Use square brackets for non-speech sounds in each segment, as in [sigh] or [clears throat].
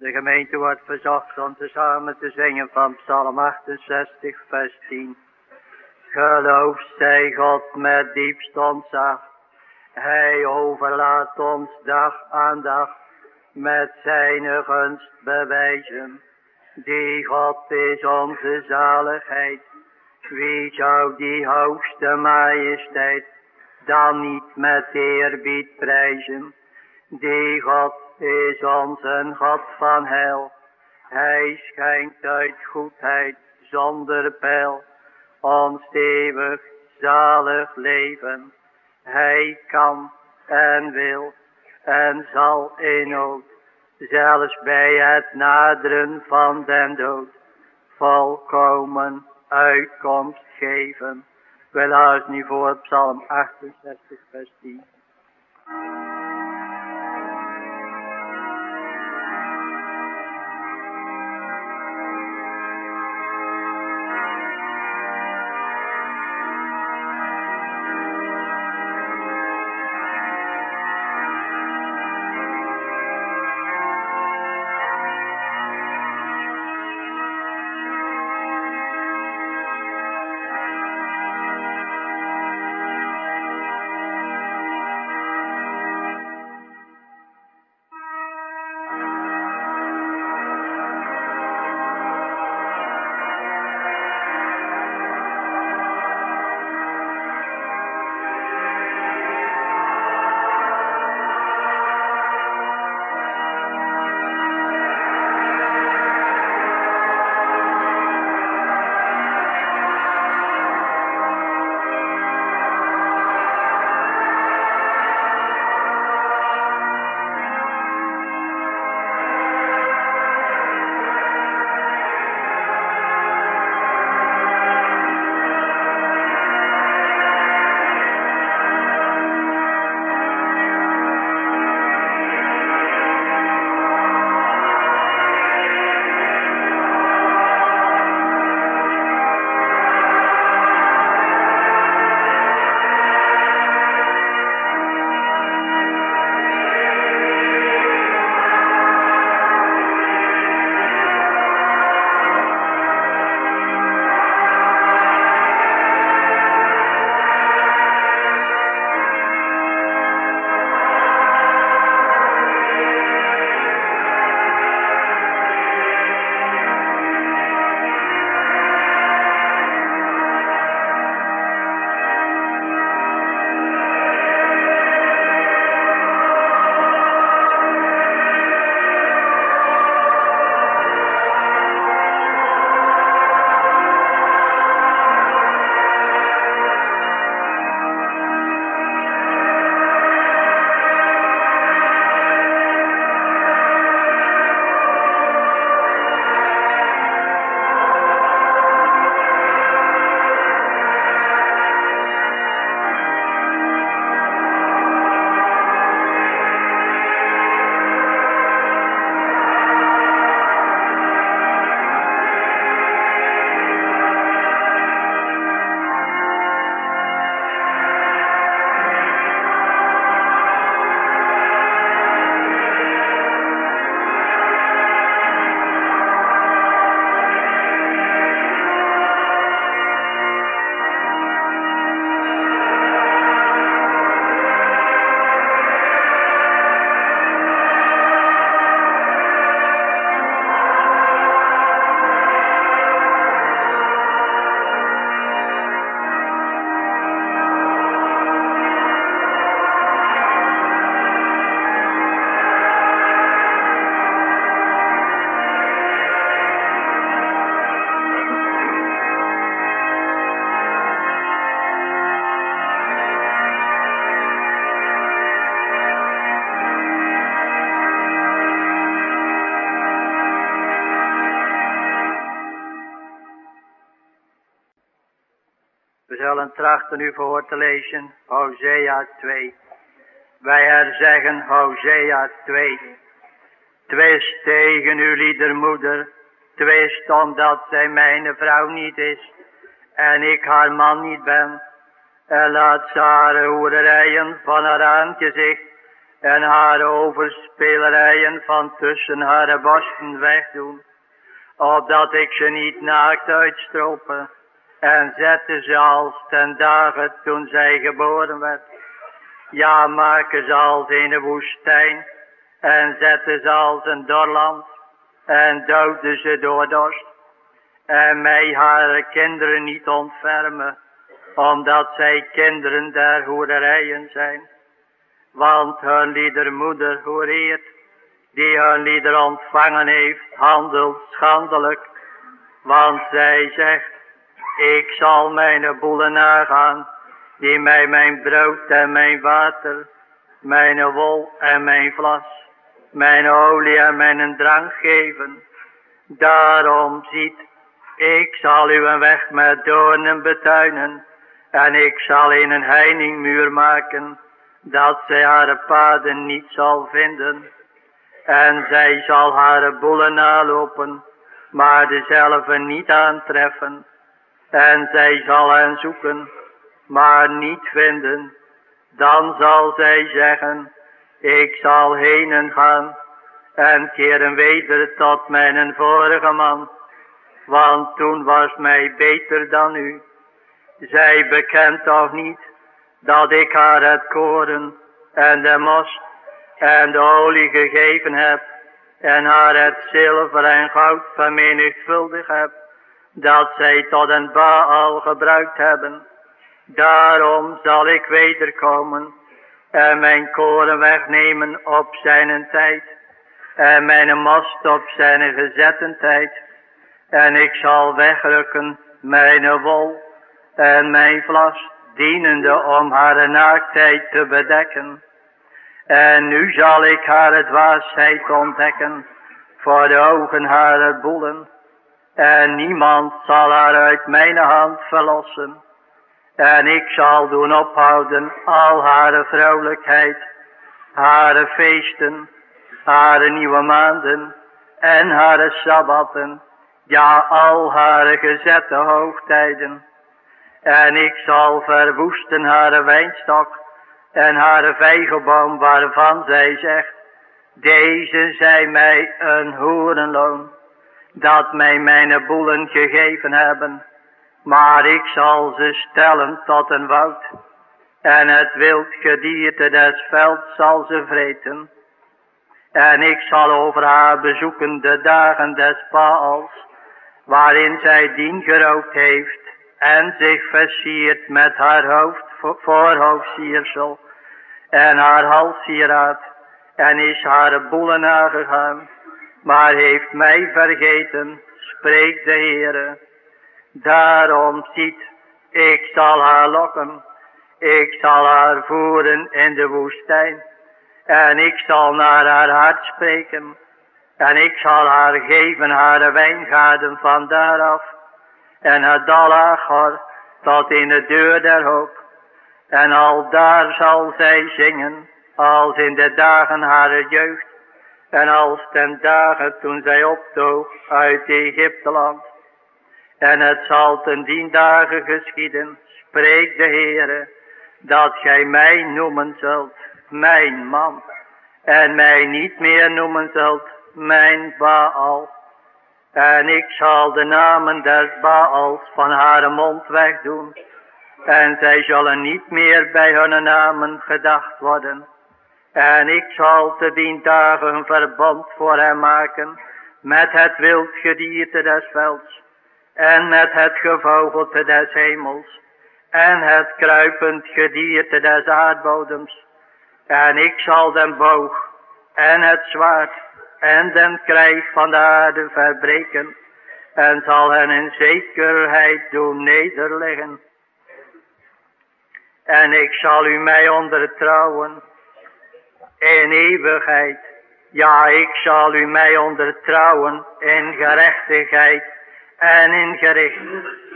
De gemeente wordt verzocht om tezamen te zingen van Psalm 68, vers 10. Geloof zij God met diepst ontzag. Hij overlaat ons dag aan dag met zijn gunst bewijzen. Die God is onze zaligheid. Wie zou die hoogste majesteit dan niet met eerbied prijzen? Die God is onze God van hel. Hij schijnt uit goedheid zonder pijl ons eeuwig zalig leven. Hij kan en wil en zal in nood, zelfs bij het naderen van den dood, volkomen uitkomst geven. We luisteren nu voor Psalm 68, vers 10. U voor te lezen, Hosea 2. Wij herzeggen Hosea 2. Twist tegen uw liedermoeder, twist omdat zij mijn vrouw niet is, en ik haar man niet ben. En laat ze haar van haar aangezicht en haar overspelerijen van tussen haar borsten wegdoen, opdat ik ze niet naakt uitstropen en zette ze als ten dagen toen zij geboren werd. Ja, maken ze als de woestijn en zette ze als een dorland en doodde ze door dorst. En mij haar kinderen niet ontfermen, omdat zij kinderen der hoerijen zijn. Want hun liedermoeder hoereert, die hun lieder ontvangen heeft, handelt schandelijk. Want zij zegt, ik zal mijn boelen nagaan, die mij mijn brood en mijn water, mijn wol en mijn vlas, mijn olie en mijn drank geven. Daarom ziet, ik zal u een weg met doornen betuinen, en ik zal in een heiningmuur maken, dat zij haar paden niet zal vinden. En zij zal haar boelen nalopen, maar dezelfde niet aantreffen. En zij zal hen zoeken, maar niet vinden. Dan zal zij zeggen, ik zal heen gaan en keren weder tot mijn vorige man. Want toen was mij beter dan u. Zij bekent toch niet dat ik haar het koren en de most en de olie gegeven heb en haar het zilver en goud vermenigvuldigd heb, dat zij tot een Baal gebruikt hebben. Daarom zal ik wederkomen en mijn koren wegnemen op zijn tijd en mijn mast op zijn gezette tijd. En ik zal wegrukken mijn wol en mijn vlas dienende om haar naaktheid te bedekken. En nu zal ik haar dwaasheid ontdekken voor de ogen haar boelen. En niemand zal haar uit mijn hand verlossen. En ik zal doen ophouden al haar vrouwelijkheid, haar feesten, haar nieuwe maanden en haar sabbatten, ja al haar gezette hoogtijden. En ik zal verwoesten haar wijnstok en haar vijgenboom waarvan zij zegt, deze zijn mij een hoerenloon, dat mij mijn boelen gegeven hebben. Maar ik zal ze stellen tot een woud, en het wild gedierte des velds zal ze vreten. En ik zal over haar bezoeken de dagen des Baals, waarin zij dien gerookt heeft, en zich versiert met haar hoofd, voorhoofdsiersel en haar halssieraad en is haar boelen nagegaan, maar heeft mij vergeten, spreekt de Heere. Daarom ziet, ik zal haar lokken, ik zal haar voeren in de woestijn, en ik zal naar haar hart spreken, en ik zal haar geven haar wijngaarden van daaraf, en het dalachor tot in de deur der hoop. En al daar zal zij zingen, als in de dagen haar jeugd, en als ten dagen toen zij optoog uit Egypteland. En het zal ten dien dagen geschieden, spreekt de Heere, dat gij mij noemen zult, mijn man, en mij niet meer noemen zult, mijn Baal. En ik zal de namen des Baals van haar mond wegdoen. En zij zullen niet meer bij hun namen gedacht worden. En ik zal te dien dagen een verbond voor hem maken met het wildgedierte des velds. En met het gevogelte des hemels. En het kruipend gedierte des aardbodems. En ik zal den boog en het zwaard en den krijg van de aarde verbreken en zal hen in zekerheid doen nederleggen. En ik zal u mij ondertrouwen in eeuwigheid. Ja, ik zal u mij ondertrouwen in gerechtigheid en in gericht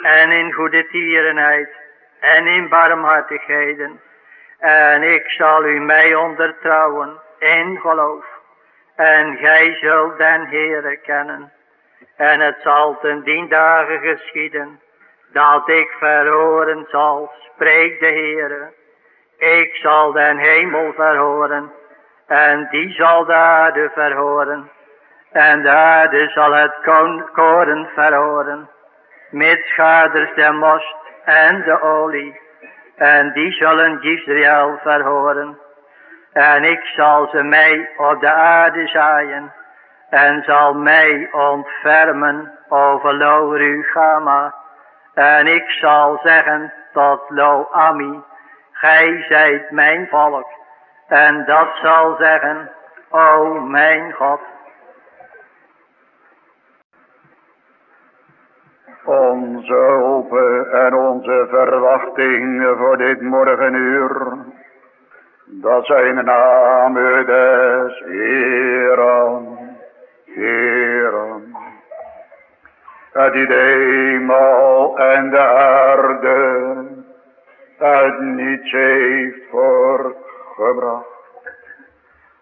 en in goede tierenheid en in barmhartigheden. En ik zal u mij ondertrouwen in geloof en gij zult den Heere kennen. En het zal ten dien dagen geschieden, dat ik verhoren zal, spreekt de Heere. Ik zal den hemel verhoren, En die zal de aarde verhoren. En de aarde zal het koren verhoren. Met schaders de most en de olie. En die zullen Israël verhoren. En ik zal ze mij op de aarde zaaien. En zal mij ontfermen over Lo Rugama. En ik zal zeggen tot Lo Ami. Gij zijt mijn volk. En dat zal zeggen, o mijn God. Onze hoop en onze verwachtingen voor dit morgenuur. Dat zijn de namen des Heeren. Het die de hemel en de aarde uit niets heeft voortgebracht.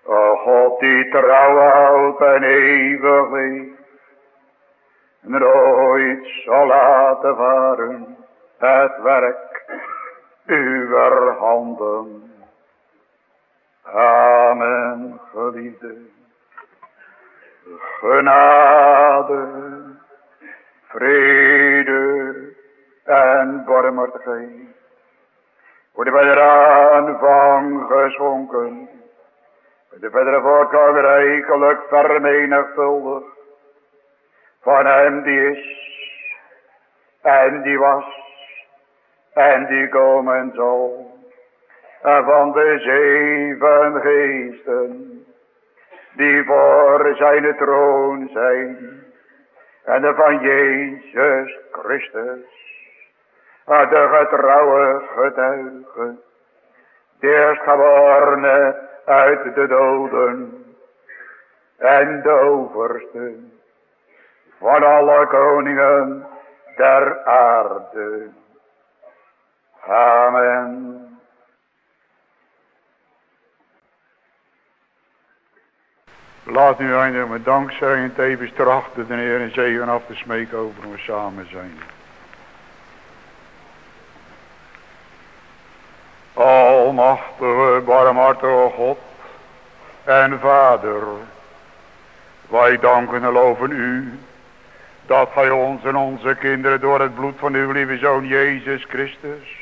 O God die trouw houdt en eeuwig leeft nooit zal laten varen het werk uw handen. Amen, geliefde. Genade, vrede en barmhartigheid. Voor de verdere aanvang geschonken. De verdere voortgang rijkelijk vermenigvuldigd. Van hem die is, en die was, en die komen zal, en van de zeven geesten, die voor zijn troon zijn, en van Jezus Christus, en de getrouwe getuige, de eerstgeborene uit de doden, en de overste, van alle koningen der aarde. Amen. Laat nu eindelijk met dankzij en tevens trachten de Heer en zegen af te smeken over ons samen zijn. Almachtige, barmhartige God en Vader, wij danken en loven u dat gij ons en onze kinderen door het bloed van uw lieve Zoon Jezus Christus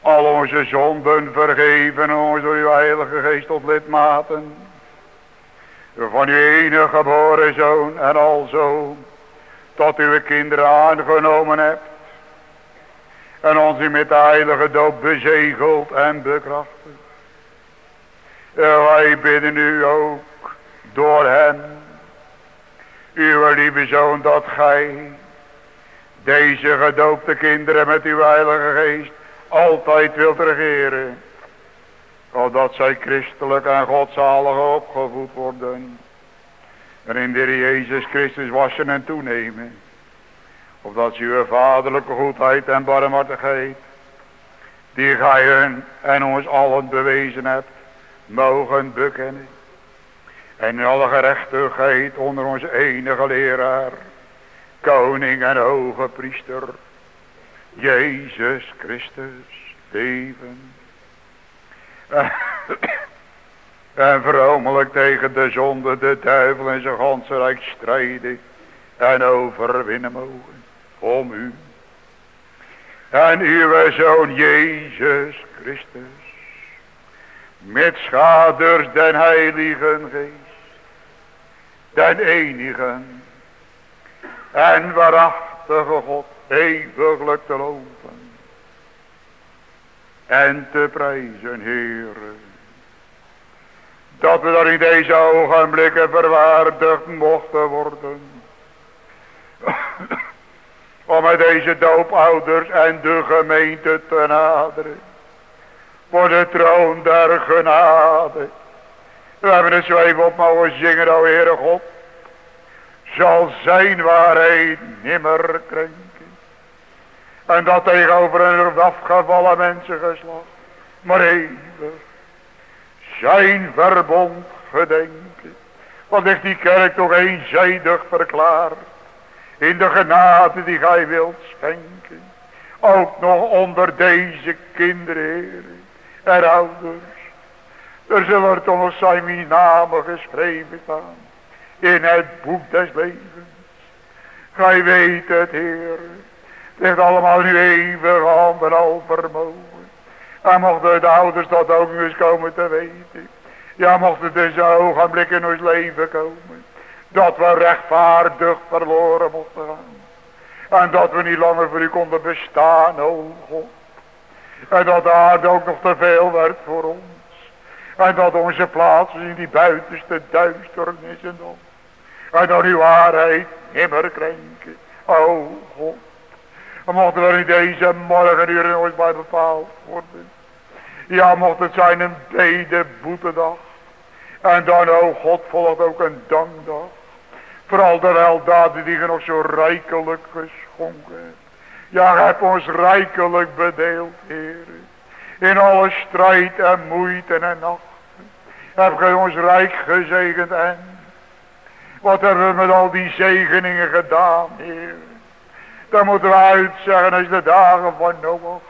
al onze zonden vergeven en ons door uw heilige geest tot lidmaten van uw enige geboren Zoon en alzo tot uw kinderen aangenomen hebt en ons u met de heilige doop bezegeld en bekrachtigd. En wij bidden u ook door hem uw lieve zoon, dat gij deze gedoopte kinderen met uw heilige geest altijd wilt regeren. Opdat zij christelijk en godzalig opgevoed worden. En in de Jezus Christus wassen en toenemen. Opdat ze uw vaderlijke goedheid en barmhartigheid. Die gij hun en ons allen bewezen hebt. Mogen bekennen en in alle gerechtigheid onder onze enige leraar, koning en hoge priester, Jezus Christus, leven. [coughs] en vromelijk tegen de zonde, de duivel en zijn ganse rijk strijden en overwinnen mogen, om u. En uw Zoon Jezus Christus, met schaders den Heiligen Geest, den enige en waarachtige God eeuwiglijk te loven en te prijzen, Heere. Dat we daar in deze ogenblikken verwaardigd mochten worden. Om met deze doopouders en de gemeente te naderen. Voor de troon der genade. We hebben zo even op mogen zingen, o Heere God. Zal zijn waarheid nimmer krenken. En dat tegenover een afgevallen mensen geslacht. Maar eeuwig. Zijn verbond gedenken. Want is die kerk toch eenzijdig verklaard. In de genade die gij wilt schenken. Ook nog onder deze kinderen, heren. En ouders Er zullen toch nog zijn wie namen geschreven staan. In het boek des levens. Gij weet het, Heer. Het ligt allemaal nu even handen al vermogen. En mochten de ouders dat ook eens komen te weten. Ja, mocht het dus een ogenblik in ons leven komen. Dat we rechtvaardig verloren mochten gaan. En dat we niet langer voor u konden bestaan, o God. En dat de aarde ook nog te veel werd voor ons. En dat onze plaatsen in die buitenste duisternissen nog. En dat uw waarheid nimmer krenken. O God. En mochten we in deze morgenuren ooit bij bepaald worden. Ja, mocht het zijn een bede boetedag. En dan, o God, volgt ook een dankdag. Vooral de weldaden die je nog zo rijkelijk geschonken hebt. Ja, heb ons rijkelijk bedeeld, Heer. In alle strijd en moeite en nacht. Heb gij ons rijk gezegend en. Wat hebben we met al die zegeningen gedaan, Heer. Dan moeten we uitzeggen als de dagen van Noach.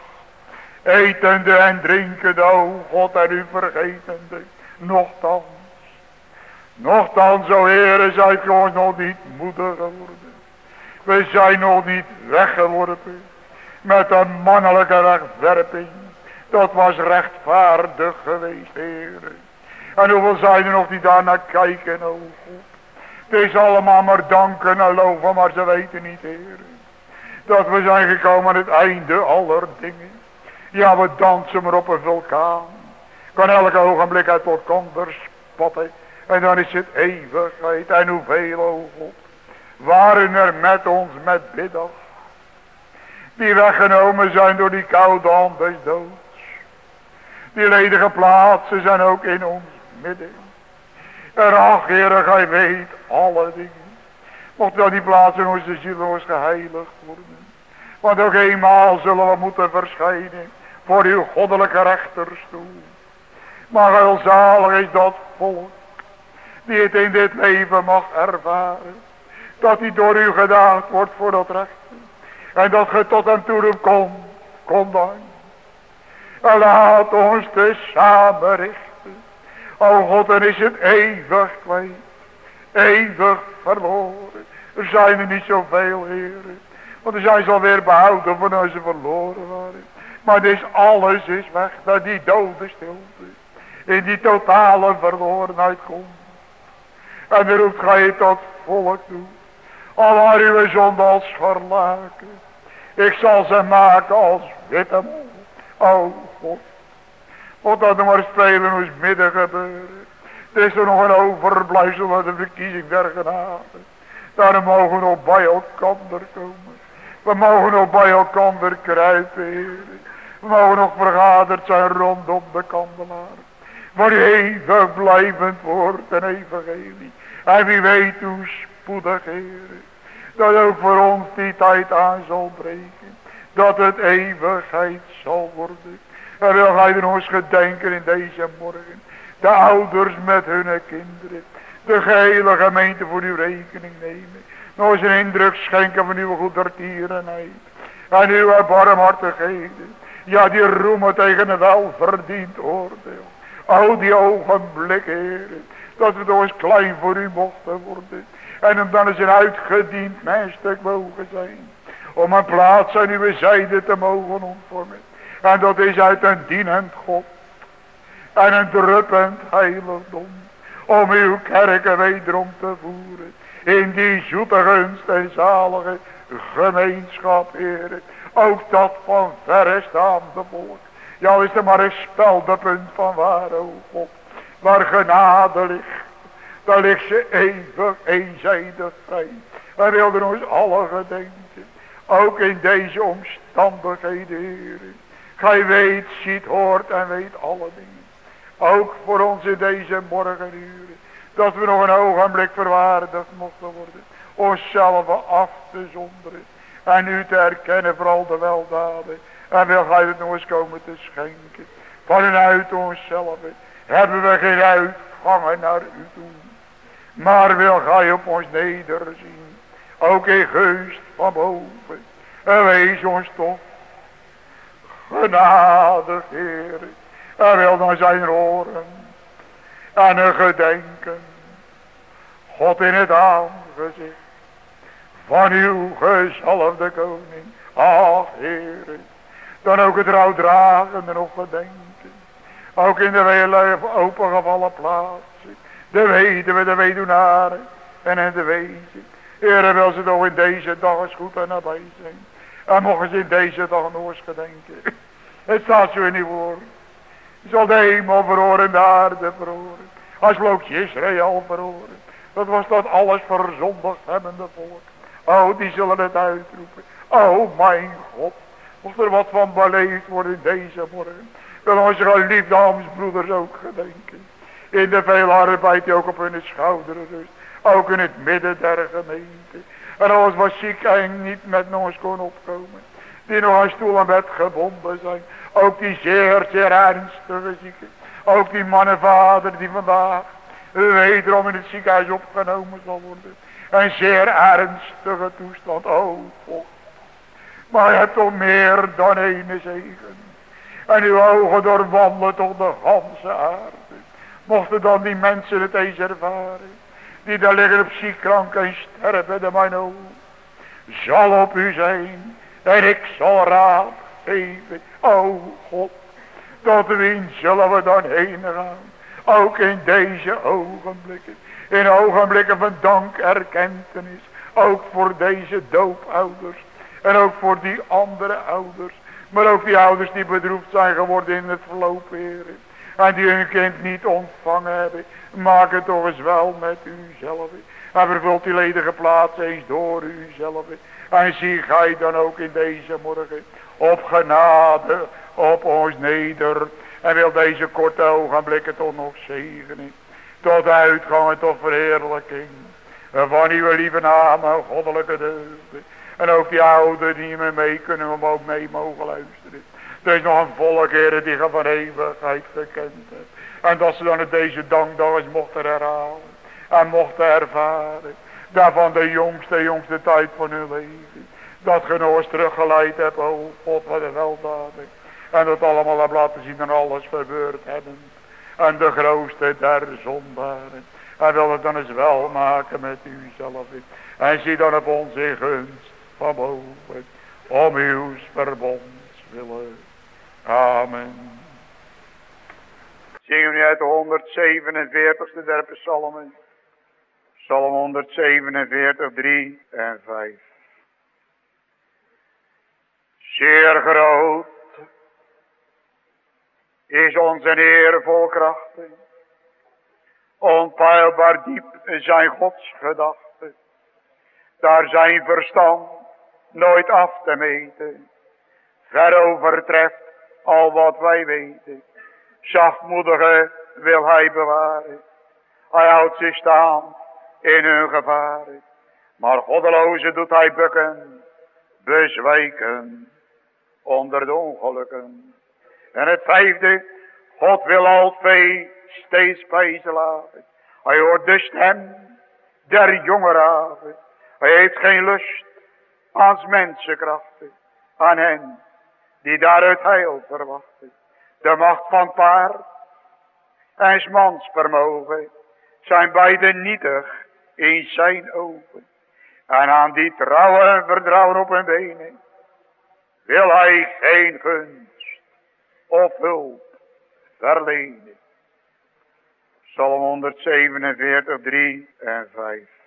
Etende en drinkende, o God en u vergetende. Nochtans. Nochtans, o Heer, zijt ge ons nog niet moeder geworden. We zijn nog niet weggeworpen met een mannelijke rechtwerping. Dat was rechtvaardig geweest, Heer. En hoeveel zijn er nog die daar naar kijken, o God. Het is allemaal maar danken en loven, maar ze weten niet, Heer. Dat we zijn gekomen aan het einde aller dingen. Ja, we dansen maar op een vulkaan. Kan elke ogenblik uit elkaar spatten. En dan is het eeuwigheid. En hoeveel, o God waren er met ons met biddag. Die weggenomen zijn door die koude hand des doods. Die ledige plaatsen zijn ook in ons midden. En ach, Heer, gij weet alle dingen. Mocht wel die plaatsen onze ziel ons geheiligd worden. Want ook eenmaal zullen we moeten verschijnen voor uw goddelijke rechterstoel. Maar welzalig is dat volk die het in dit leven mag ervaren dat hij door u gedaagd wordt voor dat recht. En dat ge tot hem toe roept, kom, dan. En laat ons te samen richten. O God, dan is het eeuwig kwijt. Eeuwig verloren. Er zijn er niet zoveel, heren. Want er zijn ze alweer behouden van ze verloren waren. Maar dus alles is weg. Dat die dode stilte. In die totale verlorenheid komt. En dan roept gij tot volk toe. Al waar uw zonde als verlaken. Ik zal ze maken als witte mol. O God. Wat dat nog maar spelen ons midden gebeuren. Er is er nog een overblijfsel van de verkiezing der genade. Daarom mogen we nog bij elkaar komen. We mogen nog bij elkaar kruipen. We mogen nog vergaderd zijn rondom de kandelaar. Waar even blijvend wordt een evangelie. En wie weet hoe spoedig, Heer dat ook voor ons die tijd aan zal breken. Dat het eeuwigheid zal worden. En wil er ons gedenken in deze morgen. De ouders met hun kinderen. De gehele gemeente voor uw rekening nemen. Nog een indruk schenken van uw goedertierenheid. En uw barmhartigheden. Ja, die roemen tegen een welverdiend oordeel. Al die ogenblikken, heren. Dat we toch eens klein voor u mochten worden. En om dan eens een uitgediend menstuk mogen zijn. Om een plaats aan uw zijde te mogen ontvormen. En dat is uit een dienend God. En een druppend heiligdom. Om uw kerken wederom te voeren. In die zoete gunst en zalige gemeenschap, heren. Ook dat van verre staande volk. Ja, is er maar een speldepunt van waar, o God. Waar genade ligt dan ligt ze eeuwig eenzijdig vrij. Wij wilden ons alle gedenken. Ook in deze omstandigheden, Heer. Gij weet, ziet, hoort en weet alle dingen. Ook voor ons in deze morgenuren. Dat we nog een ogenblik verwaardigd mochten worden. Onszelf af te zonderen. En u te erkennen voor al de weldaden. En wil gij het nog eens komen te schenken. Vanuit onszelf hebben we geen uitgangen naar u toe. Maar wil gij op ons nederzien. Ook in geest van boven. En wees ons toch. Genadig Heer. En wil dan zijn oren. En een gedenken. God in het aangezicht. Van uw gezalfde koning. Ach, Heere. Dan ook het rouwdragende nog gedenken. Ook in de vele opengevallen plaatsen. De weduwe, de weduwnaren. En in de wezen. Heere wil ze toch in deze dag eens goed en nabij zijn. En mogen ze in deze dag nog eens gedenken. Het staat zo in uw woord. Zal de hemel verhoren de aarde verhoren. Als vloog Israël verhoren. Dat was dat alles verzondigd hebbende volk. Oh, die zullen het uitroepen. Oh, mijn God. Mocht er wat van beleefd in deze morgen. Wil onze geliefde hamsbroeders ook gedenken. In de veel arbeid die ook op hun schouderen rust. Ook in het midden der gemeente. En alles wat ziek en niet met ons kon opkomen. Die nog aan stoel en bed gebonden zijn. Ook die zeer, zeer ernstige zieken. Ook die mannenvader die vandaag wederom in het ziekenhuis opgenomen zal worden. Een zeer ernstige toestand. Oh God. Maar je hebt toch meer dan ene zegen. En uw ogen doorwandelen toch de ganse aarde. Mochten dan die mensen het eens ervaren. Die daar liggen op ziekrank en sterven de mijn. Zal op u zijn. En ik zal raad geven. O God. Tot wien zullen we dan heen gaan. Ook in deze ogenblikken. In ogenblikken van dank erkentenis. Ook voor deze doopouders. En ook voor die andere ouders. Maar ook die ouders die bedroefd zijn geworden in het verlopen, heren. En die hun kind niet ontvangen hebben. Maak het toch eens wel met u zelf. En vervult die ledige plaats eens door u zelf. En zie gij dan ook in deze morgen op genade op ons neder. En wil deze korte ogenblikken toch nog zegenen. Tot uitgang en tot verheerlijking. Van uw lieve naam en goddelijke deugden. En ook die ouderen die me mee kunnen, om ook mee mogen luisteren. Er is nog een volk, heren, die van eeuwigheid gekend. En dat ze dan het deze dankdag eens mochten herhalen. En mochten ervaren. Daarvan de jongste, jongste tijd van hun leven. Dat genoos teruggeleid hebt, oh God, wat een weldadig. En dat allemaal heb laten zien en alles verbeurd hebben. En de grootste der zondaren. En wil het dan eens wel maken met u zelf. En zie dan op onze gunst van. Om uw verbonds willen. Amen. Zingen we uit de 147ste der psalmen. Psalm 147, 3 en 5. Zeer groot is onze Heer vol krachten. Onpeilbaar diep zijn Gods gedachten. Daar zijn verstand nooit af te meten. Ver overtreft al wat wij weten. Zachtmoedige wil hij bewaren. Hij houdt zich staan in hun gevaren. Maar goddeloze doet hij bukken, bezwijken onder de ongelukken. En het vijfde, God wil al vee steeds bij ze laten. Hij hoort de stem der jongeraven. Hij heeft geen lust aan mensenkrachten, aan hen die daaruit heil verwachten. De macht van paard en mans vermogen zijn beide nietig in zijn ogen. En aan die trouwen en vertrouwen op hun benen wil hij geen gunst of hulp verlenen. Psalm 147, 3 en 5.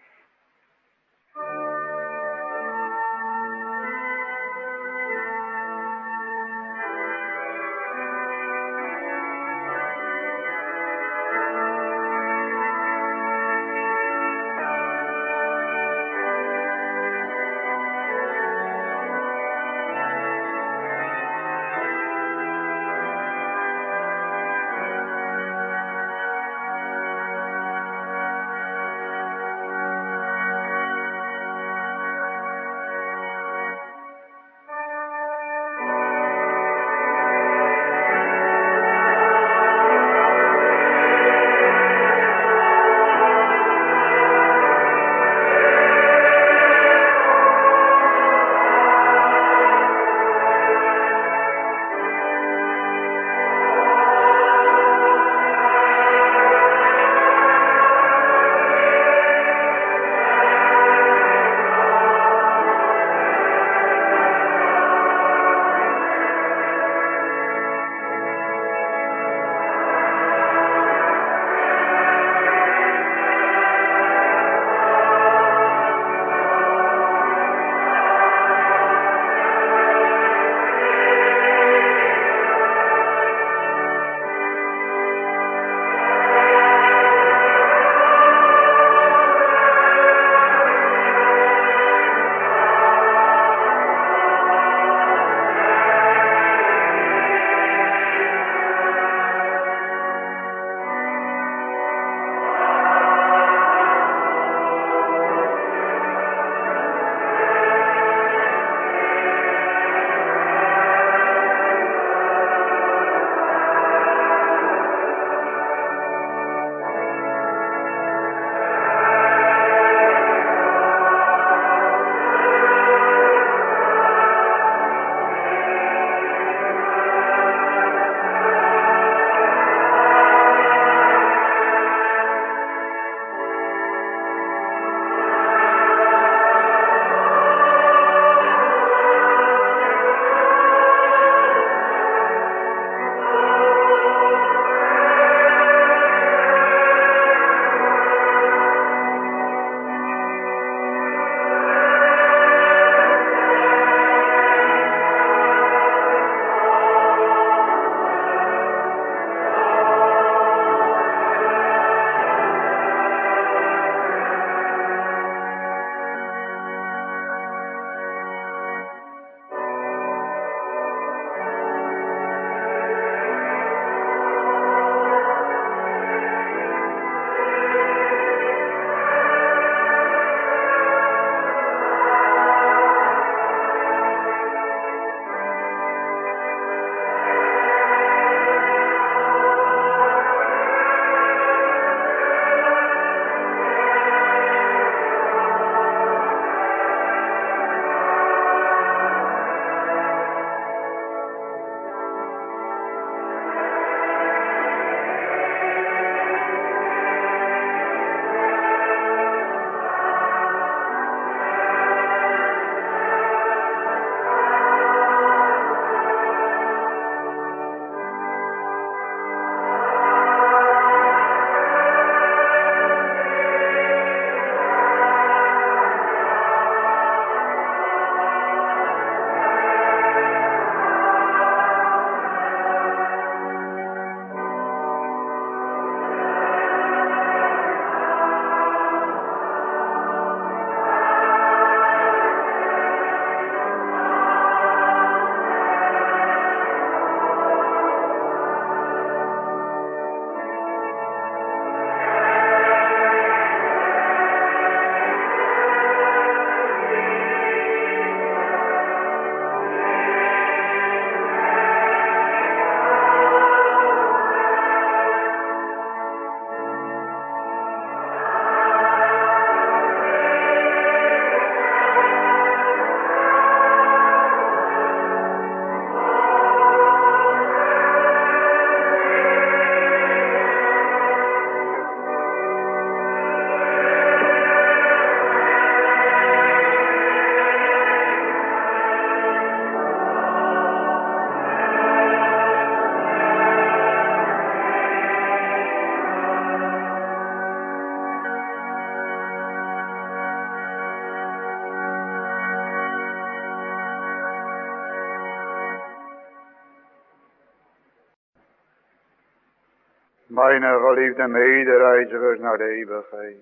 Geliefde medereizigers naar de eeuwigheid.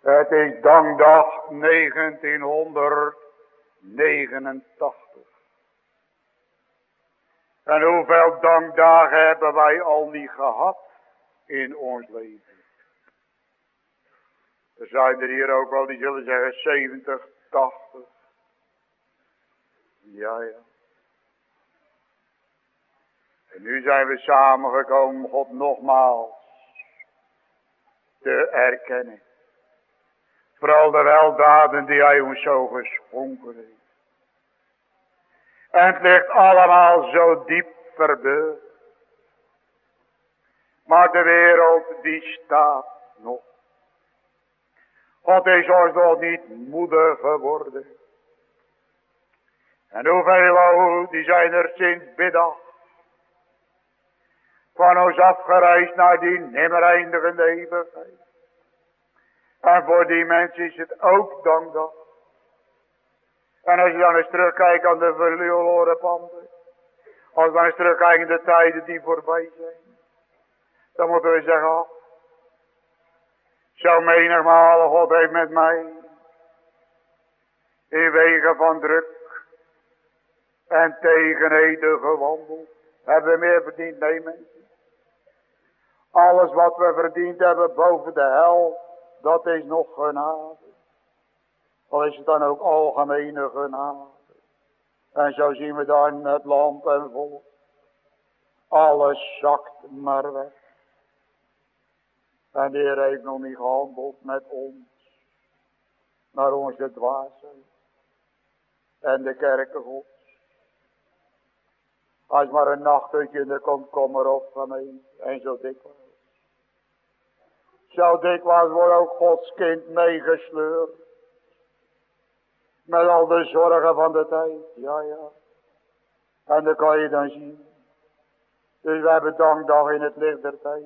Het is dankdag 1989. En hoeveel dankdagen hebben wij al niet gehad in ons leven. Er zijn er hier ook wel die zullen zeggen 70, 80. Ja, ja. Nu zijn we samengekomen God nogmaals te erkennen. Vooral de weldaden die hij ons zo geschonken heeft. En het ligt allemaal zo diep verbeurd. Maar de wereld die staat nog. God is ons nog niet moeder geworden. En hoeveel die zijn er sinds middag van ons afgereisd naar die nimmer eindigende eeuwigheid. En voor die mensen is het ook dankbaar. En als je dan eens terugkijkt aan de verloren panden. Als we dan eens terugkijken de tijden die voorbij zijn. Dan moeten we zeggen, oh, zo menigmalen God heeft met mij in wegen van druk en tegenheden gewandeld. Hebben we meer verdiend? Nee mensen. Alles wat we verdiend hebben boven de hel, dat is nog genade. Al is het dan ook algemene genade. En zo zien we dan het land en volk. Alles zakt maar weg. En de Heer heeft nog niet gehandeld met ons. Naar onze dwaasheid. En de kerken gods. Als maar een nachtutje er komt, kom erop gemeente. En zo dikwijls. Zo dikwijls wordt ook Gods kind meegesleurd. Met al de zorgen van de tijd. Ja, ja. En dan kan je dan zien. Dus we hebben dankdag in het licht der tijd.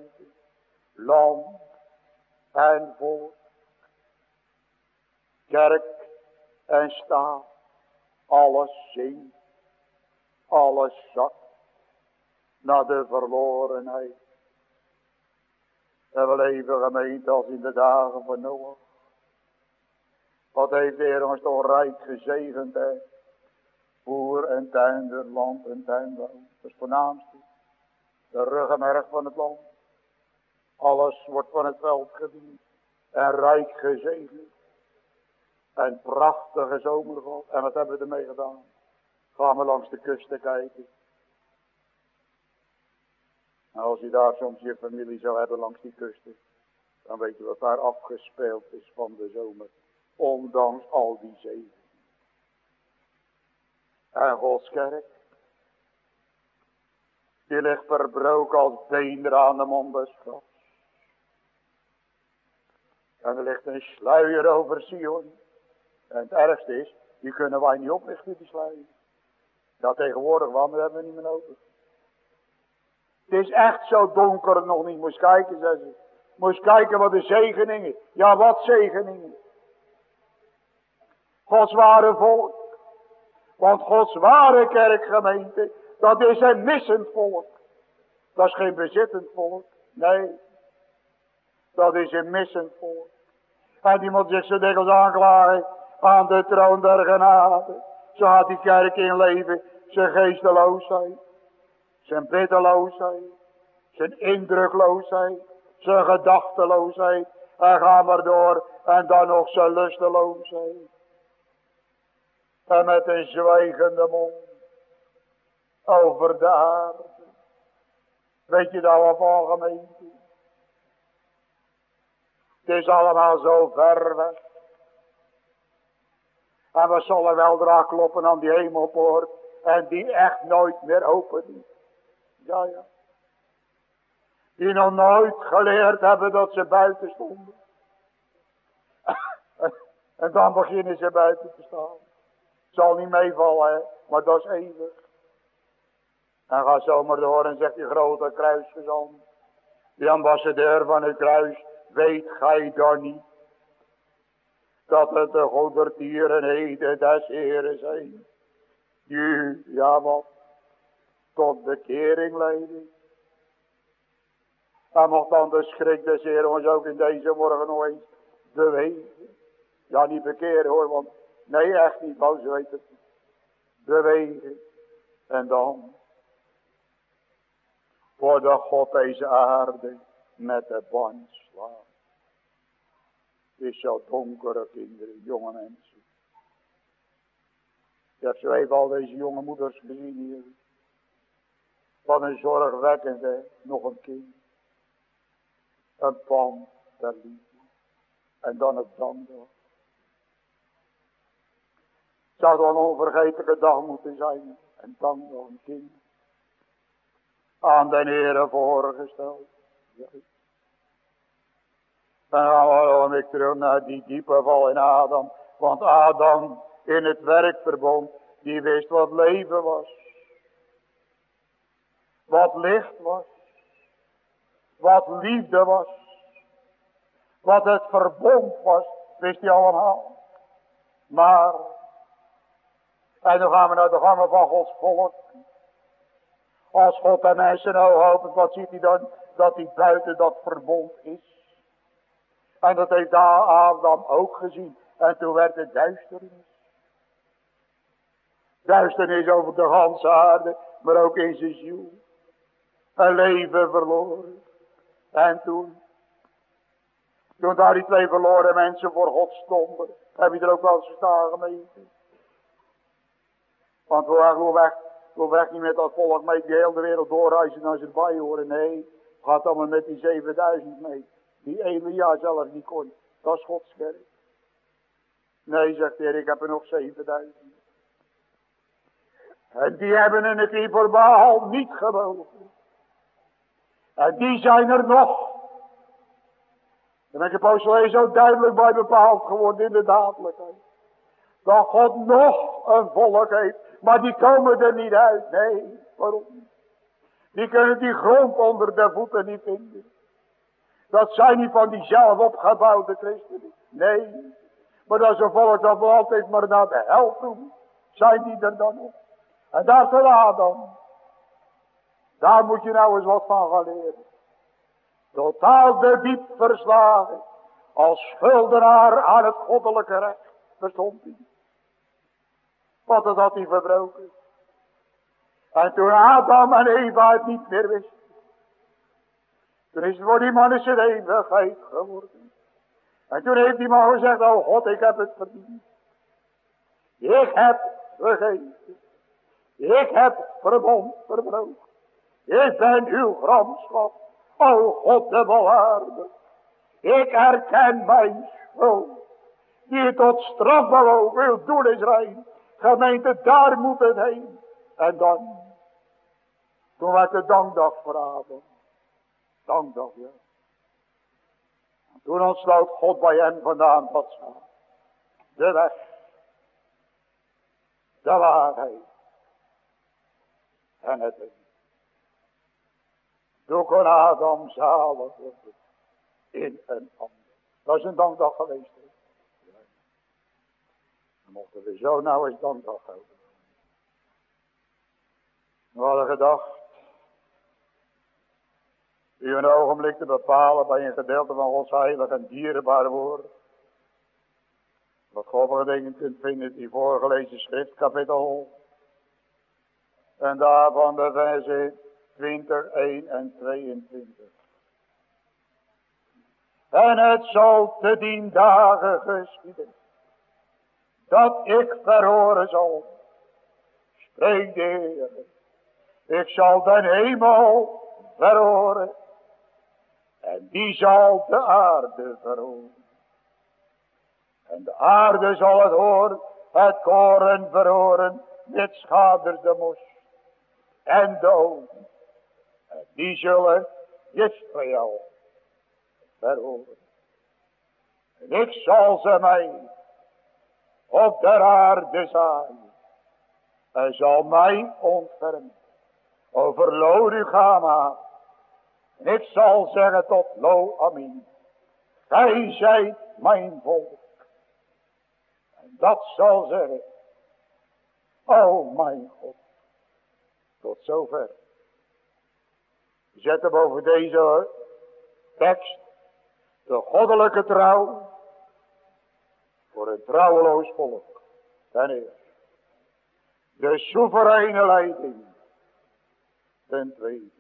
Land en volk. Kerk en staat. Alles zingt. Alles zakt. Naar de verlorenheid. En we leven gemeente als in de dagen van Noach. Wat heeft de Heer ons toch rijk gezegend, hè? Boer en tuinder, land en tuinbouw. Dat is het voornaamste. De ruggenmerg van het land. Alles wordt van het veld gediend. En rijk gezegend. En prachtige zomergod. En wat hebben we ermee gedaan? Gaan we langs de kusten kijken. En als je daar soms je familie zou hebben langs die kusten. Dan weet je wat daar afgespeeld is van de zomer. Ondanks al die zegen. En Gods kerk. Die ligt verbroken als beender aan de mond En er ligt een sluier over Sion. En het ergste is, die kunnen wij niet oplichten, die sluier. Dat tegenwoordig, want dat hebben we niet meer nodig. Het is echt zo donker nog niet. Moest kijken, zei ze. Moest kijken wat de zegeningen. Ja, wat zegeningen. Gods ware volk. Want Gods ware kerkgemeente, dat is een missend volk. Dat is geen bezittend volk. Nee. Dat is een missend volk. En die moet zich zo dikwijls aanklagen aan de troon der genade. Zo had die kerk in leven zijn geesteloosheid, zijn bitterloosheid, zijn indrukloosheid, zijn gedachteloosheid. En ga maar door. En dan nog zijn lusteloosheid. En met een zwijgende mond. Over de aarde. Weet je dat op algemeen? Het is allemaal zo ver weg. En we zullen wel kloppen aan die hemelpoort. En die echt nooit meer open Ja, ja. Die nog nooit geleerd hebben dat ze buiten stonden. [laughs] en dan beginnen ze buiten te staan. Zal niet meevallen, hè? maar dat is eeuwig. En ga zomaar door en zegt die grote kruisgezant. Die ambassadeur van het kruis, weet gij dan niet. Dat het de goedertierenheden des Heren zijn. Die, ja wat, tot bekering leiden. En mocht dan de schrik des Heer ons ook in deze morgen nog eens bewegen. Ja, niet verkeerd hoor, want nee, echt niet, want ze weet het Bewegen. En dan voor de God deze aarde met de band slaan. is zo donkere kinderen, jonge mensen. Ik heb zo even al deze jonge moeders gezien hier. Van een zorgwekkende, nog een kind. Een pan ter liefde. En dan het dankbaar. Het zou toch een onvergetelijke dag moeten zijn. En dan nog een kind. Aan de Heer voorgesteld. Dan gaan we terug naar die diepe val in Adam. Want Adam in het werkverbond, die wist wat leven was. Wat licht was. Wat liefde was. Wat het verbond was, wist hij allemaal. Maar, en dan gaan we naar de gangen van Gods volk. Als God de mensen nou hoopt, wat ziet hij dan? Dat hij buiten dat verbond is. En dat heeft Adam ook gezien. En toen werd het duisternis. Duisternis over de ganse aarde, maar ook in zijn ziel. Een leven verloren. En toen, toen daar die twee verloren mensen voor God stonden, heb je er ook wel eens gestaan gemeten. Want we gaan weg, we weg niet met dat volk mee de hele wereld doorreizen naar zijn bij horen. Nee, gaat allemaal met die 7000 mee. Die Elia zelf niet kon. Dat is Gods kerk. Nee, zegt de Heer, ik heb er nog 7000. En die hebben in het keer voor Baal niet gewogen. En die zijn er nog. En ik heb ook zo duidelijk bij bepaald geworden in de dadelijkheid. Dat God nog een volk heeft. Maar die komen er niet uit. Nee, waarom? Die kunnen die grond onder de voeten niet vinden. Dat zijn niet van die zelf opgebouwde christenen. Nee. Maar dat is een volk dat we altijd maar naar de hel doen. Zijn die er dan nog? En daar staat Adam. Daar moet je nou eens wat van gaan leren. Totaal de diep verslagen. Als schuldenaar aan het goddelijke recht. Verstond hij. Wat het had hij verbroken. En toen Adam en Eva het niet meer wisten. Toen is het voor die man is het eeuwigheid geworden. En toen heeft die man gezegd, oh God, ik heb het verdiend. Ik heb vergeten. Ik heb verbond verbroken. Ik ben uw gramschap. O God de bewaarde. Ik herken mijn schuld. Die tot straf bewogen wil doen is rein. Gemeente, daar moet het heen. En dan. Toen werd de dankdag voor Dankdag, ja. Toen ontsloot God bij hen vandaan tot zo. De weg. De waarheid en het Toen kon Adam zalig worden in een ander. Dat is een dankdag geweest. Dan mochten we zo nou eens dankdag houden. We hadden gedacht, u een ogenblik te bepalen bij een gedeelte van Gods heilig en dierbaar woord. Wat God dingen kunt vinden in die voorgelezen schriftkapitel en daarvan de versen 20, 1 en 22. En het zal te dien dagen geschieden. Dat ik verhoren zal. Spreek de Heer. Ik zal de hemel verhoren. En die zal de aarde verhoren. En de aarde zal het horen, het koren verhoren, met schaders de mos en dood. En die zullen Israël veroveren. En ik zal ze mij op de aarde zaaien. En zal mij ontfermen over Lorugama. En ik zal zeggen tot Lo Amin. Gij zijt mijn volk. En dat zal zeggen. O mijn God. Tot zover. Zet hem over deze tekst. De goddelijke trouw. Voor een trouweloos volk. Ten eerste. De soevereine leiding. Ten tweede.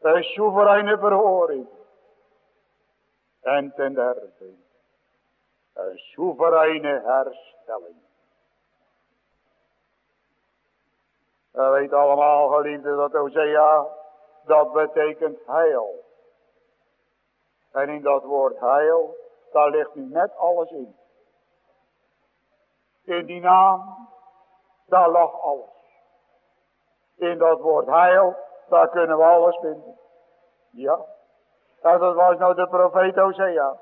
De soevereine verhoring. En ten derde. Een soevereine herstelling. We weten allemaal, geliefde, dat Hosea, dat betekent heil. En in dat woord heil, daar ligt nu net alles in. In die naam, daar lag alles. In dat woord heil, daar kunnen we alles vinden. Ja. En dat was nou de profeet Hosea.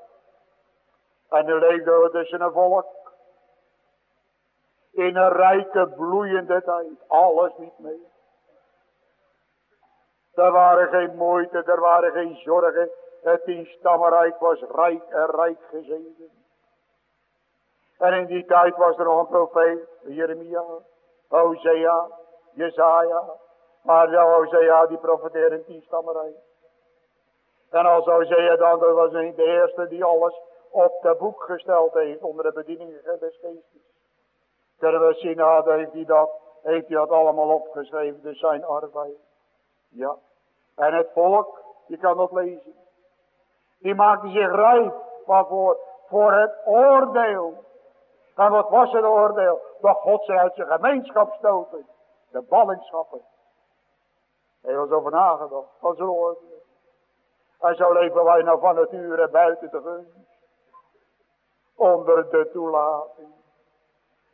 En die leefde tussen een volk in een rijke bloeiende tijd. Alles niet mee. Er waren geen moeite, er waren geen zorgen. Het tienstammenrijk was rijk en rijk gezeten. En in die tijd was er nog een profeet, Jeremia, Hosea, Jezaja. Maar de Hosea die profeteerde in tienstammenrijk. En als Hosea dan, dat was niet de eerste die alles op de boek gesteld heeft onder de bediening des geestes. Zien, nou, heeft hij dat, heeft hij dat allemaal opgeschreven, dus zijn arbeid. Ja. En het volk, je kan dat lezen. Die maakte zich rijp waarvoor? Voor het oordeel. En wat was het oordeel? Dat God ze uit zijn gemeenschap stoten. De ballingschappen. Hij was over nagedacht. Van zijn oordeel. En zo leven wij nou van nature buiten de gunst. Onder de toelating.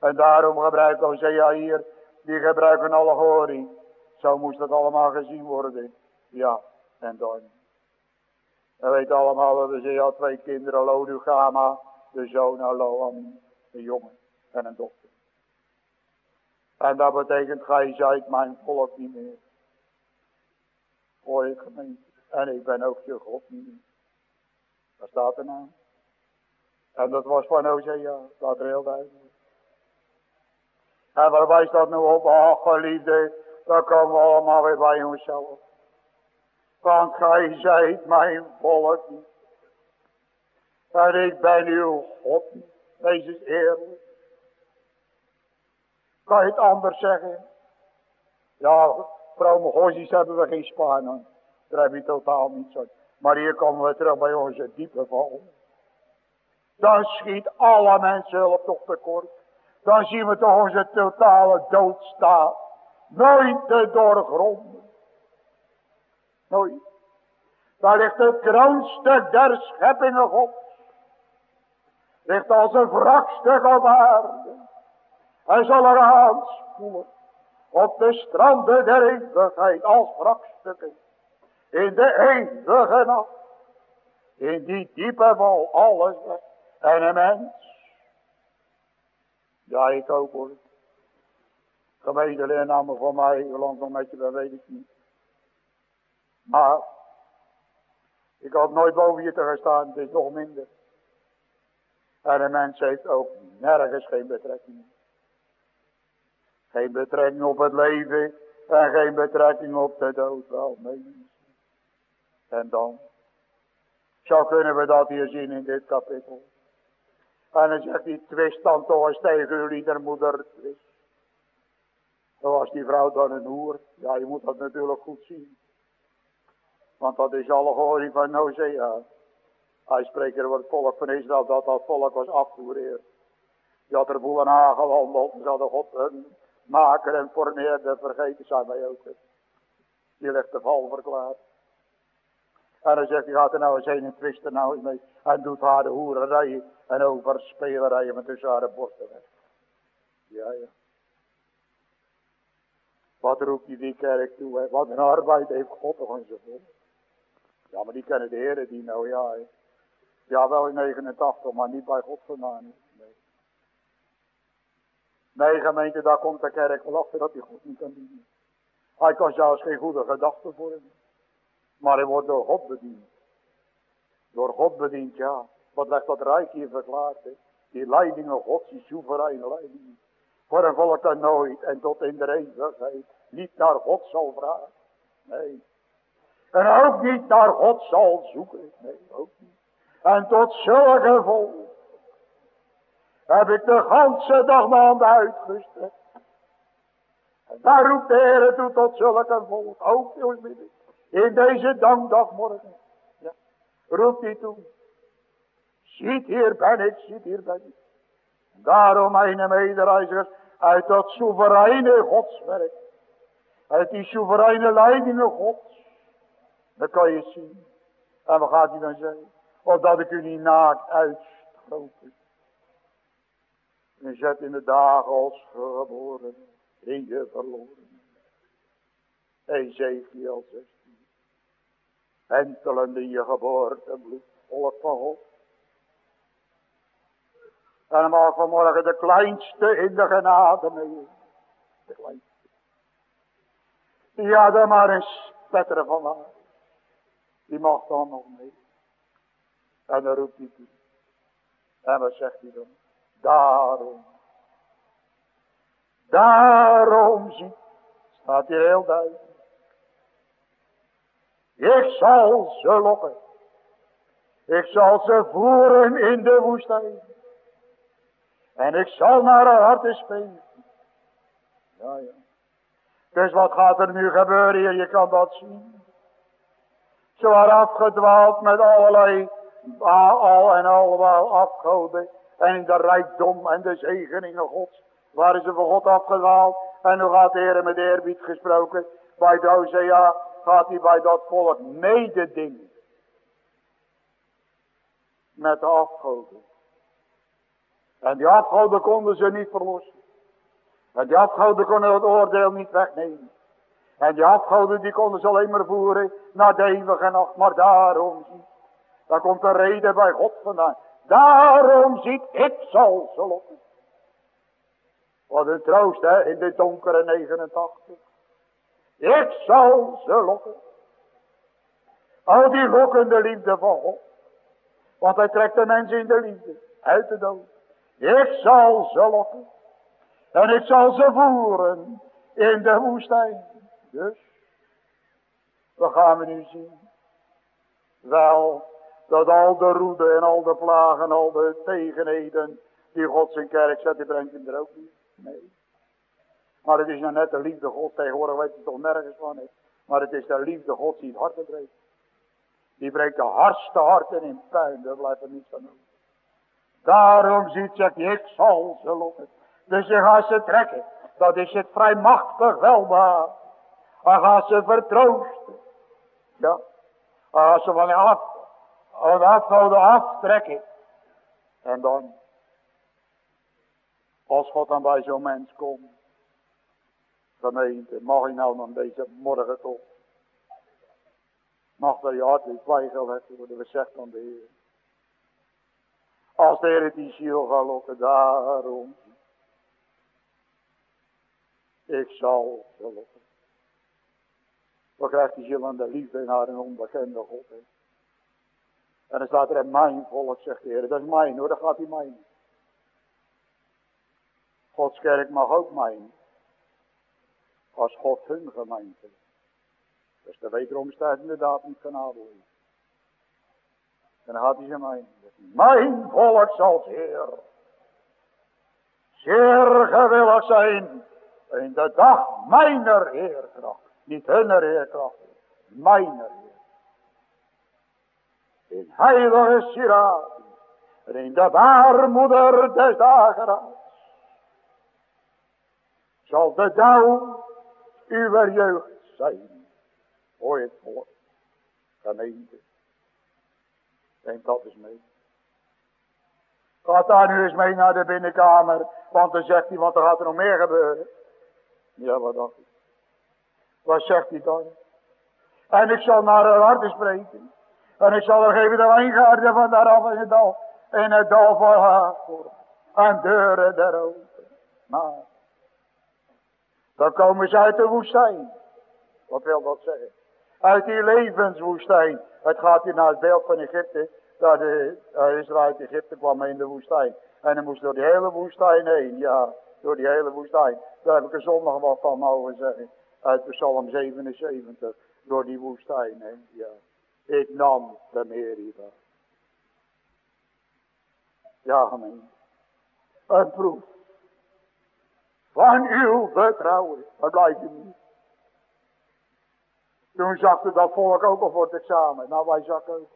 En daarom gebruiken Hosea hier, die gebruiken allegorie. Zo moest dat allemaal gezien worden. Ja, en dan. We weten allemaal dat had twee kinderen, Lodugama, de zoon Aloam, een jongen en een dochter. En dat betekent, gij zijt mijn volk niet meer. Hoor ik gemeente. En ik ben ook je God niet meer. Daar staat er nou. En dat was van Hosea, dat er heel duidelijk. En waar wijst dat nu op? Ach, geliefde, dan komen we allemaal weer bij onszelf. Want gij zijt mijn volk niet. En ik ben uw God niet. Eens eerlijk. Kan je het anders zeggen? Ja, promogosies hebben we geen Spanen. Daar heb je totaal niet zo. Maar hier komen we terug bij onze diepe val. Dan schiet alle mensen hulp toch tekort dan zien we toch onze totale doodstaat. Nooit te doorgronden. Nooit. Daar ligt het kroonstuk der scheppingen God. Ligt als een wrakstuk op aarde. Hij zal er aanspoelen. Op de stranden der eeuwigheid als wrakstukken. In de eeuwige nacht. In die diepe val alles. En een mens ja, ik ook hoor. Gemeente namen voor mij, hoe lang nog met je dat weet ik niet. Maar, ik had nooit boven je te gaan staan, is nog minder. En een mens heeft ook nergens geen betrekking. Geen betrekking op het leven en geen betrekking op de dood. Wel, nee. En dan, zo kunnen we dat hier zien in dit kapitel. En dan zegt hij, twist dan toch eens tegen jullie moeder twist. Was die vrouw dan een hoer. Ja, je moet dat natuurlijk goed zien. Want dat is allegorie van Hosea. Hij spreekt er het volk van Israël dat dat volk was afgevoerd. Die had er boel aangewandeld. Ze hadden God hun maker en formeerde vergeten zijn wij ook. Die ligt de val verklaard. En dan zegt hij, gaat er nou eens heen en twist er nou eens mee. En doet haar de hoererij en overspelerijen met tussen haar borsten weg. Ja, ja. Wat roept hij die kerk toe? Wat een arbeid heeft God toch aan zijn. Ja, maar die kennen de heren die nou, ja. Ja, wel in 89, maar niet bij God vandaan. Nee. nee, gemeente, daar komt de kerk wel achter dat hij God niet kan dienen. Hij kan zelfs geen goede gedachten voor. Maar hij wordt door God bediend. Door God bediend, ja. Wat legt dat rijk hier verklaard. Die leidingen God, die soevereine leidingen. Voor een volk dat nooit en tot in de eeuwigheid niet naar God zal vragen. Nee. En ook niet naar God zal zoeken. Nee, ook niet. En tot zulke volk heb ik de ganse dag uitgestrekt. En daar roept de Heer toe tot zulke volk. Ook in deze dankdagmorgen. Ja, roept hij toe. Ziet hier ben ik, ziet hier ben ik. Daarom mijn medereizigers uit dat soevereine godswerk. Uit die soevereine leidingen gods. Dan kan je zien. En wat gaat hij dan zeggen? Of dat ik u niet naakt uitstroken. En zet in de dagen als geboren in je verloren. Ezekiel 16. Hentelende in je geboortebloed, volk van God. En mag vanmorgen de kleinste in de genade mee. De kleinste. Ja, dan maar een spetter van haar. Die mag dan nog mee. En dan roept hij toe. En wat zegt hij dan? Daarom. Daarom zie. Staat hier heel duidelijk. Ik zal ze lokken. Ik zal ze voeren in de woestijn. En ik zal naar haar harten spelen. Ja, ja. Dus wat gaat er nu gebeuren hier? Je kan dat zien. Ze waren afgedwaald met allerlei al en allemaal afgoden. En in de rijkdom en de zegeningen gods waren ze van God afgedwaald. En nu gaat de Heer met eerbied gesproken. Bij de Hosea gaat hij bij dat volk mededingen. Met de afgoden. En die afgoden konden ze niet verlossen. En die afgoden konden het oordeel niet wegnemen. En die afgoden die konden ze alleen maar voeren naar de eeuwige nacht. Maar daarom ziet, daar komt een reden bij God vandaan. Daarom ziet, ik zal ze lokken. Wat een troost hè, in de donkere 89. Ik zal ze lokken. Al die lokkende liefde van God. Want hij trekt de mensen in de liefde. Uit de dood. Ik zal ze lokken. En ik zal ze voeren in de woestijn. Dus, wat gaan we nu zien? Wel, dat al de roede en al de plagen, al de tegenheden die God zijn kerk zet, die brengt hem er ook niet. Nee. Maar het is nou net de liefde God, tegenwoordig weet je toch nergens van. Hè? Maar het is de liefde God die het hart breekt. Die breekt de hardste harten in puin, daar blijft er niets van over. Daarom ziet hij, ik zal ze lokken. Dus je gaat ze trekken. Dat is het vrijmachtig welbaar. Hij gaat ze vertroosten. Ja. Hij gaat ze van je af, van afhouden aftrekken. En dan, als God dan bij zo'n mens komt. Gemeente, mag je nou dan deze morgen toch. Mag dat je hart niet worden we zegt aan de Heer. Als de Heer die ziel gaat lokken, daarom. Ik zal ze lokken. Wat krijgt die ziel aan de liefde naar een onbekende God. En dan staat er, mijn volk, zegt de Heer. Dat is mijn hoor, dat gaat hij mijn. Gods kerk mag ook mijn. Als God hun gemeente. Dus de wederomstaat inderdaad niet genade is. En dan gaat hij ze mijn. Mijn volk zal zeer, zeer gewillig zijn in de dag mijner heerkracht. Niet hun heerkracht, mijner heer. In heilige sieraad en in de baarmoeder des dageraad zal de dauw uw jeugd zijn. Hoor je het volk, gemeente. Neem dat eens mee. Gaat daar nu eens mee naar de binnenkamer. Want dan zegt hij, want er gaat er nog meer gebeuren. Ja, wat dacht ik? Wat zegt hij dan? En ik zal naar haar harten spreken. En ik zal er geven de wijngaarden van daaraf in het dal. In het dal voor haar. En deuren daarover. Maar. Dan komen ze uit de woestijn. Wat wil dat zeggen? Uit die levenswoestijn. Het gaat hier naar het beeld van Egypte. Dat de Israël uit Egypte kwam in de woestijn. En hij moest door die hele woestijn heen. Ja, door die hele woestijn. Daar heb ik een zondag wat van mogen zeggen. Uit Psalm 77. Door die woestijn heen, ja. Ik nam de Meriba. Ja, gemeen. Een proef. Van uw vertrouwen. Waar blijft? Toen zakte dat volk ook al voor het examen. Nou, wij zakken ook.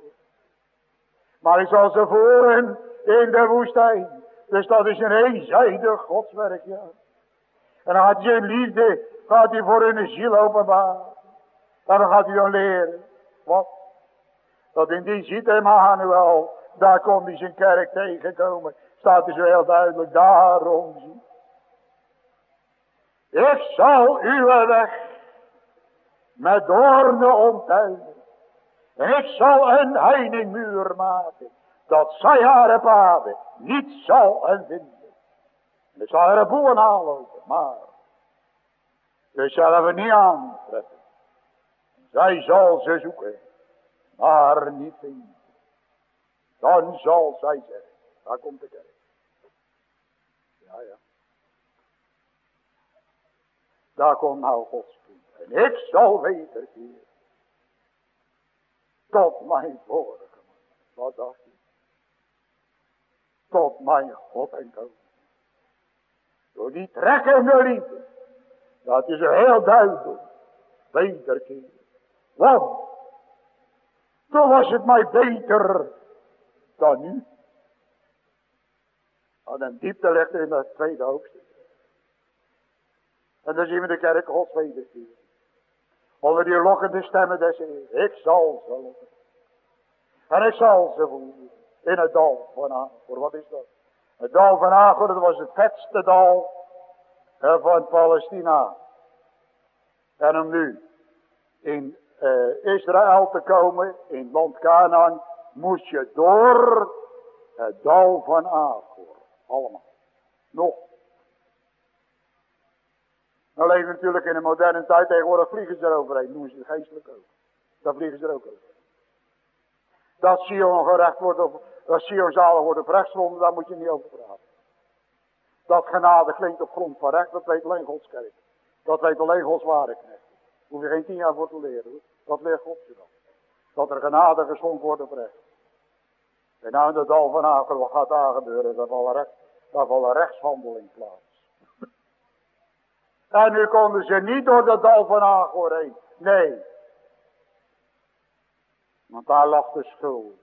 Maar ik zal ze voeren in de woestijn. Dus dat is een eenzijdig godswerk, ja. En dan gaat hij liefde, gaat hij voor hun ziel openbaar. En dan gaat hij dan leren. Wat? Dat in die ziet Emmanuel, daar kon hij zijn kerk tegenkomen. Staat hij zo heel duidelijk, daarom zie. Ik zal uw weg met doornen omtuinen. En ik zal een heiningmuur maken, dat zij haar paden niet zal en vinden. En ik zal haar boeren aanlopen, maar ze zullen we niet aantreffen. Zij zal ze zoeken, maar niet vinden. Dan zal zij zeggen, daar komt de kerk. Ja, ja. Daar komt nou kind. En ik zal wederkeren. Tot mijn vorige Wat dacht je? Tot mijn God en koning. Door die trekkende liefde. Dat is heel duidelijk. Wederkeren. Want. Toen was het mij beter dan nu. Aan een diepte ligt in het tweede hoofdstuk. En dan zien we de kerk Gods wederkeer. Onder die lokkende stemmen des Heer. Ik zal ze lokken. En ik zal ze voeren. In het dal van Agor. Wat is dat? Het dal van Agor, dat was het vetste dal van Palestina. En om nu in uh, Israël te komen, in land Canaan, moest je door het dal van Agor. Allemaal. Nog. Nou leven natuurlijk in een moderne tijd, tegenwoordig vliegen ze eroverheen, noemen ze het geestelijk ook. Dan vliegen ze er ook over. Dat Sion gerecht wordt, of dat Sion zalig wordt op daar moet je niet over praten. Dat genade klinkt op grond van recht, dat weet alleen Gods kerk. Dat weet alleen Gods ware knecht. Hoef je geen tien jaar voor te leren hoor. Dat leert God je dan. Dat er genade geschonken wordt op recht. En nou in de dal van Aker, wat gaat daar gebeuren? Daar valt recht, daar rechtshandeling plaats. En nu konden ze niet door de dal van Agor heen. Nee. Want daar lag de schuld.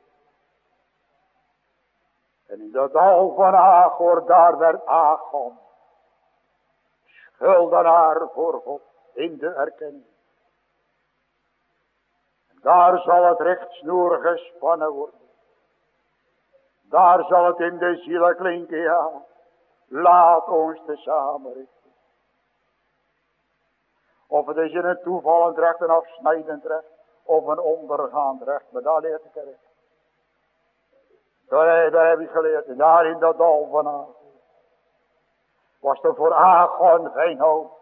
En in de dal van Agor, daar werd Agon. Schuldenaar voor God in de erkenning. En daar zal het rechtsnoer gespannen worden. Daar zal het in de ziel klinken, ja. Laat ons te samen of het is in een toevallend recht, een afsnijdend recht. Of een ondergaand recht. Maar daar leert de kerk. Daar, daar heb ik geleerd. Daar in dat dal van. Was er voor Agon geen hoop.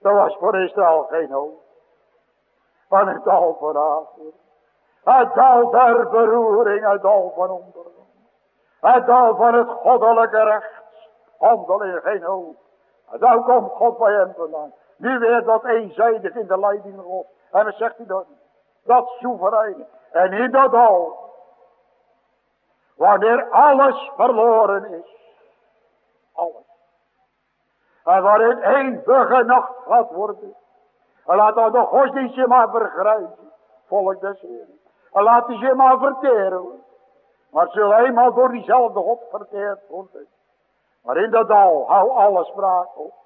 Er was voor Israël geen hoop. Van het dal van Agon. Het dal der beroering. Het dal van ondergang. Het dal van het goddelijke recht. Handel geen hoop. En dan komt God bij hem vandaan. Nu weer dat eenzijdig in de leiding God. En dan zegt hij dan. Dat soeverein. En in dat al. Wanneer alles verloren is. Alles. En waarin één nacht gaat worden. En laat dan de godsdienst je maar vergrijzen. Volk des Heeren. En laat die je maar verteren. Maar zal eenmaal door diezelfde God verteerd worden. Maar in dat dal hou alles spraak op.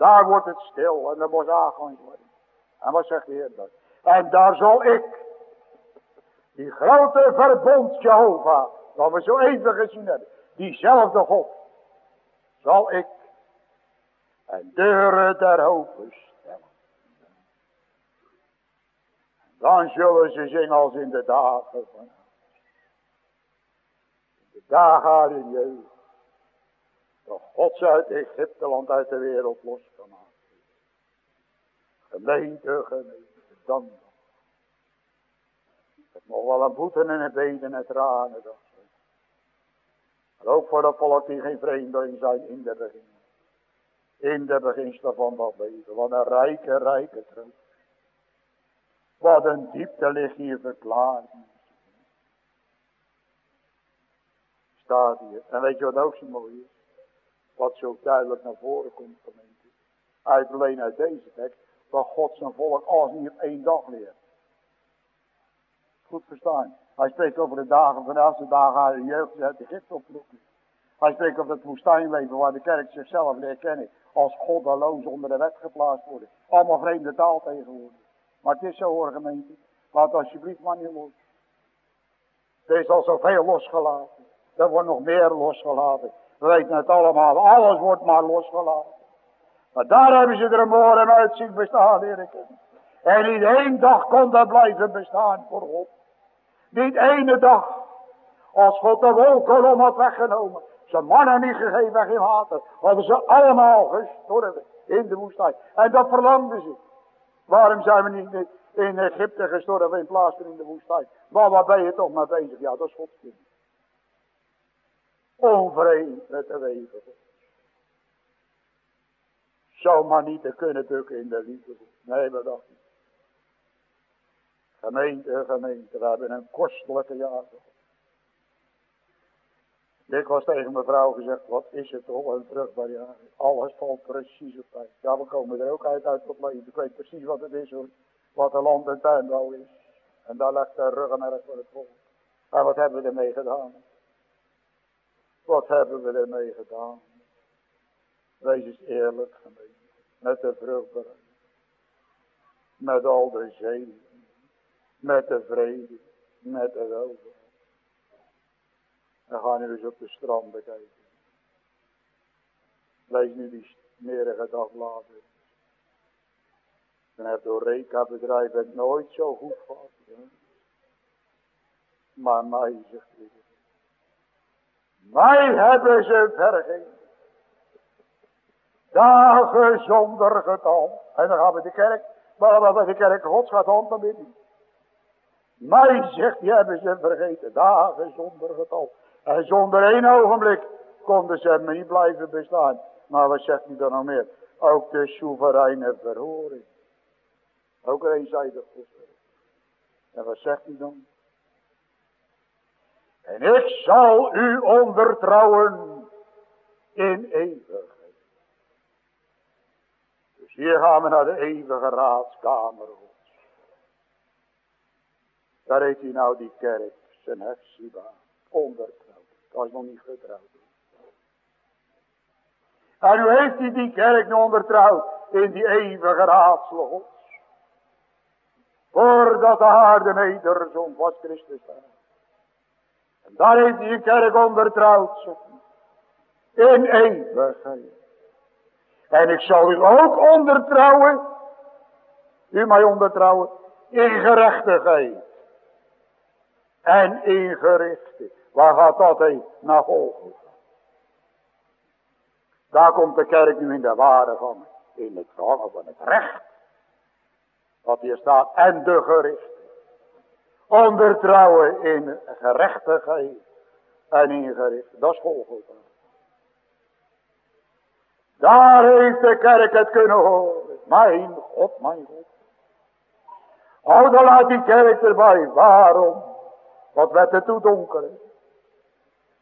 Daar wordt het stil en er wordt aangegaan worden. En wat zegt de Heer dan? En daar zal ik, die grote verbond Jehovah, dat we zo even gezien hebben, diezelfde God, zal ik en deuren der hopen stellen. Dan zullen ze zingen als in de dagen van de dagen in jeugd. Dat God ze uit Egypte land uit de wereld losgemaakt Gemeente, gemeente, dan Het nog wel een boete en een beden en tranen. Dat maar ook voor de volk die geen vreemdeling zijn in de begin. In de beginsel van dat leven. Wat een rijke, rijke troost. Wat een diepte ligt hier verklaard. Staat hier. En weet je wat ook zo mooi is? Wat zo duidelijk naar voren komt gemeente. Uit alleen uit deze tekst. Dat God zijn volk alles niet op één dag leert. Goed verstaan. Hij spreekt over de dagen van de dagen uit de jeugd uit Egypte oproepen. Hij spreekt over het woestijnleven waar de kerk zichzelf leert kennen. Als goddeloos onder de wet geplaatst worden. Allemaal vreemde taal tegenwoordig. Maar het is zo hoor. Laat alsjeblieft maar niet los. Er is al zoveel losgelaten. Er wordt nog meer losgelaten. We weten het allemaal. Alles wordt maar losgelaten. Maar daar hebben ze er een mooi en uitzicht bestaan. En niet één dag kon dat blijven bestaan voor God. Niet ene dag. Als God de wolkolom had weggenomen. Zijn mannen niet gegeven geen water. Hadden ze allemaal gestorven in de woestijn. En dat verlangden ze. Waarom zijn we niet in Egypte gestorven in plaats van in de woestijn? Maar waar ben je toch mee bezig? Ja, dat is Gods kind. Onvreemd met de wegen. Zou maar niet te kunnen bukken in de liefde. Nee, dat dacht niet. Gemeente, gemeente, we hebben een kostelijke jaar. Ik was tegen mevrouw gezegd, wat is het toch een vruchtbaar jaar. Alles valt precies op tijd. Ja, we komen er ook uit uit tot leven. Ik weet precies wat het is. Wat een land- en tuinbouw is. En daar ligt de ruggenmerk voor het volk. En wat hebben we ermee gedaan? Wat hebben we ermee gedaan? Wees eens eerlijk gemeente. Met de vruchtbaarheid. Met al de zee. Met de vrede. Met de welvaart. En ga nu eens op de strand bekijken. Lees nu die smerige dagbladen. Dan heb door Reka bedrijf het nooit zo goed gehad. Maar mij, zegt hij. Mij hebben ze vergeten. Dagen zonder getal. En dan gaan we de kerk. Maar we de kerk gods gaat ontbinden. Mij, zegt hij, hebben ze vergeten. Dagen zonder getal. En zonder één ogenblik konden ze me niet blijven bestaan. Maar wat zegt hij dan nog meer? Ook de soevereine verhoring. Ook een eenzijdig En wat zegt hij dan? En ik zal u ondertrouwen in eeuwigheid. Dus hier gaan we naar de eeuwige raadskamer. Daar heeft hij nou die kerk, zijn hefsiba, ondertrouwen. Dat is nog niet getrouwd. En nu heeft hij die kerk nog ondertrouwd in die eeuwige raadsel Voordat de aarde nederzond was Christus daar. En daar heeft hij een kerk ondertrouwd. In eeuwigheid. En ik zal u ook ondertrouwen. U mij ondertrouwen. In gerechtigheid. En in gerichte. Waar gaat dat heen? Naar Golgotha. Daar komt de kerk nu in de ware van. In het vangen van het recht. Wat hier staat. En de gericht. Ondertrouwen in gerechtigheid. En in gericht. Dat is Golgotha. Daar heeft de kerk het kunnen horen. Mijn God, mijn God. Oh, dan laat die kerk erbij. Waarom? Wat werd het toen donker?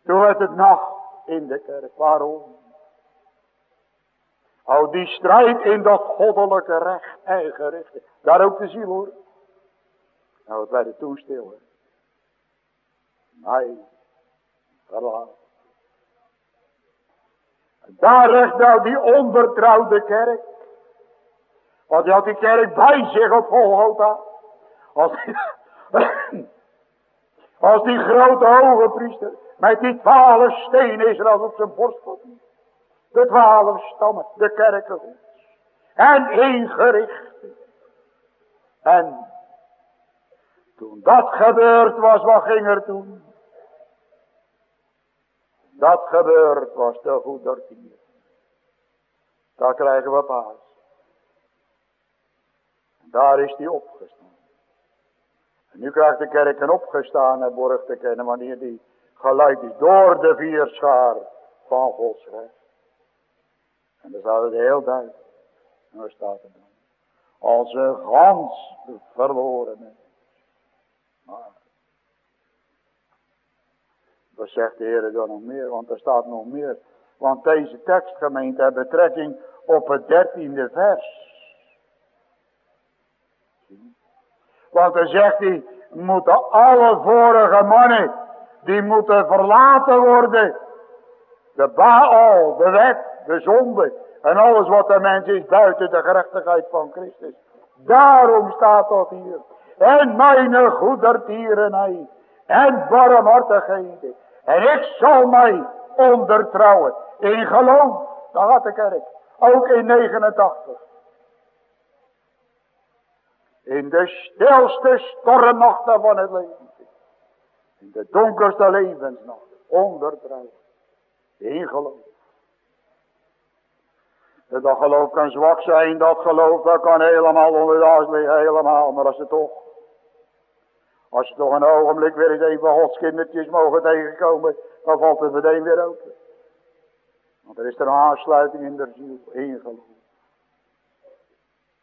Toen werd het nacht in de kerk. Waarom? Hou die strijd in dat goddelijke recht en. Daar ook te zien hoor. Nou, het werd het toen stil. Hè. Verlaat. Daar recht nou die onvertrouwde kerk. Want die had die kerk bij zich op Golgotha. Als die, [clears throat] als die grote hoge priester met die twaalf stenen is er als op zijn borst De twaalf stammen, de kerken En ingericht. En toen dat gebeurd was, wat ging er toen? Dat gebeurd was de goedertier. Daar krijgen we paas. Daar is die opgestaan. En nu krijgt de kerk een opgestaan borg te kennen wanneer die geleid is door de vierschaar van Gods. En dan staat het heel duidelijk. En staat het dan? als een gans verloren Maar, wat zegt de Heer dan nog meer? Want er staat nog meer. Want deze tekstgemeente heeft betrekking op het dertiende vers. Want dan zegt hij, moeten alle vorige mannen, die moeten verlaten worden. De Baal, de wet, de zonde en alles wat de mens is buiten de gerechtigheid van Christus. Daarom staat dat hier. En mijn goedertierenheid en barmhartigheden. En ik zal mij ondertrouwen in geloof. Daar gaat de kerk. Ook in 89. In de stilste stormnachten van het leven. In de donkerste levensnacht. Ondertrouwen. In geloof. Dat geloof kan zwak zijn, dat geloof kan helemaal onder de liggen, helemaal. Maar als het toch, als je toch een ogenblik weer eens even Gods kindertjes mogen tegenkomen, dan valt het meteen weer open. Want er is er een aansluiting in de ziel, in geloof.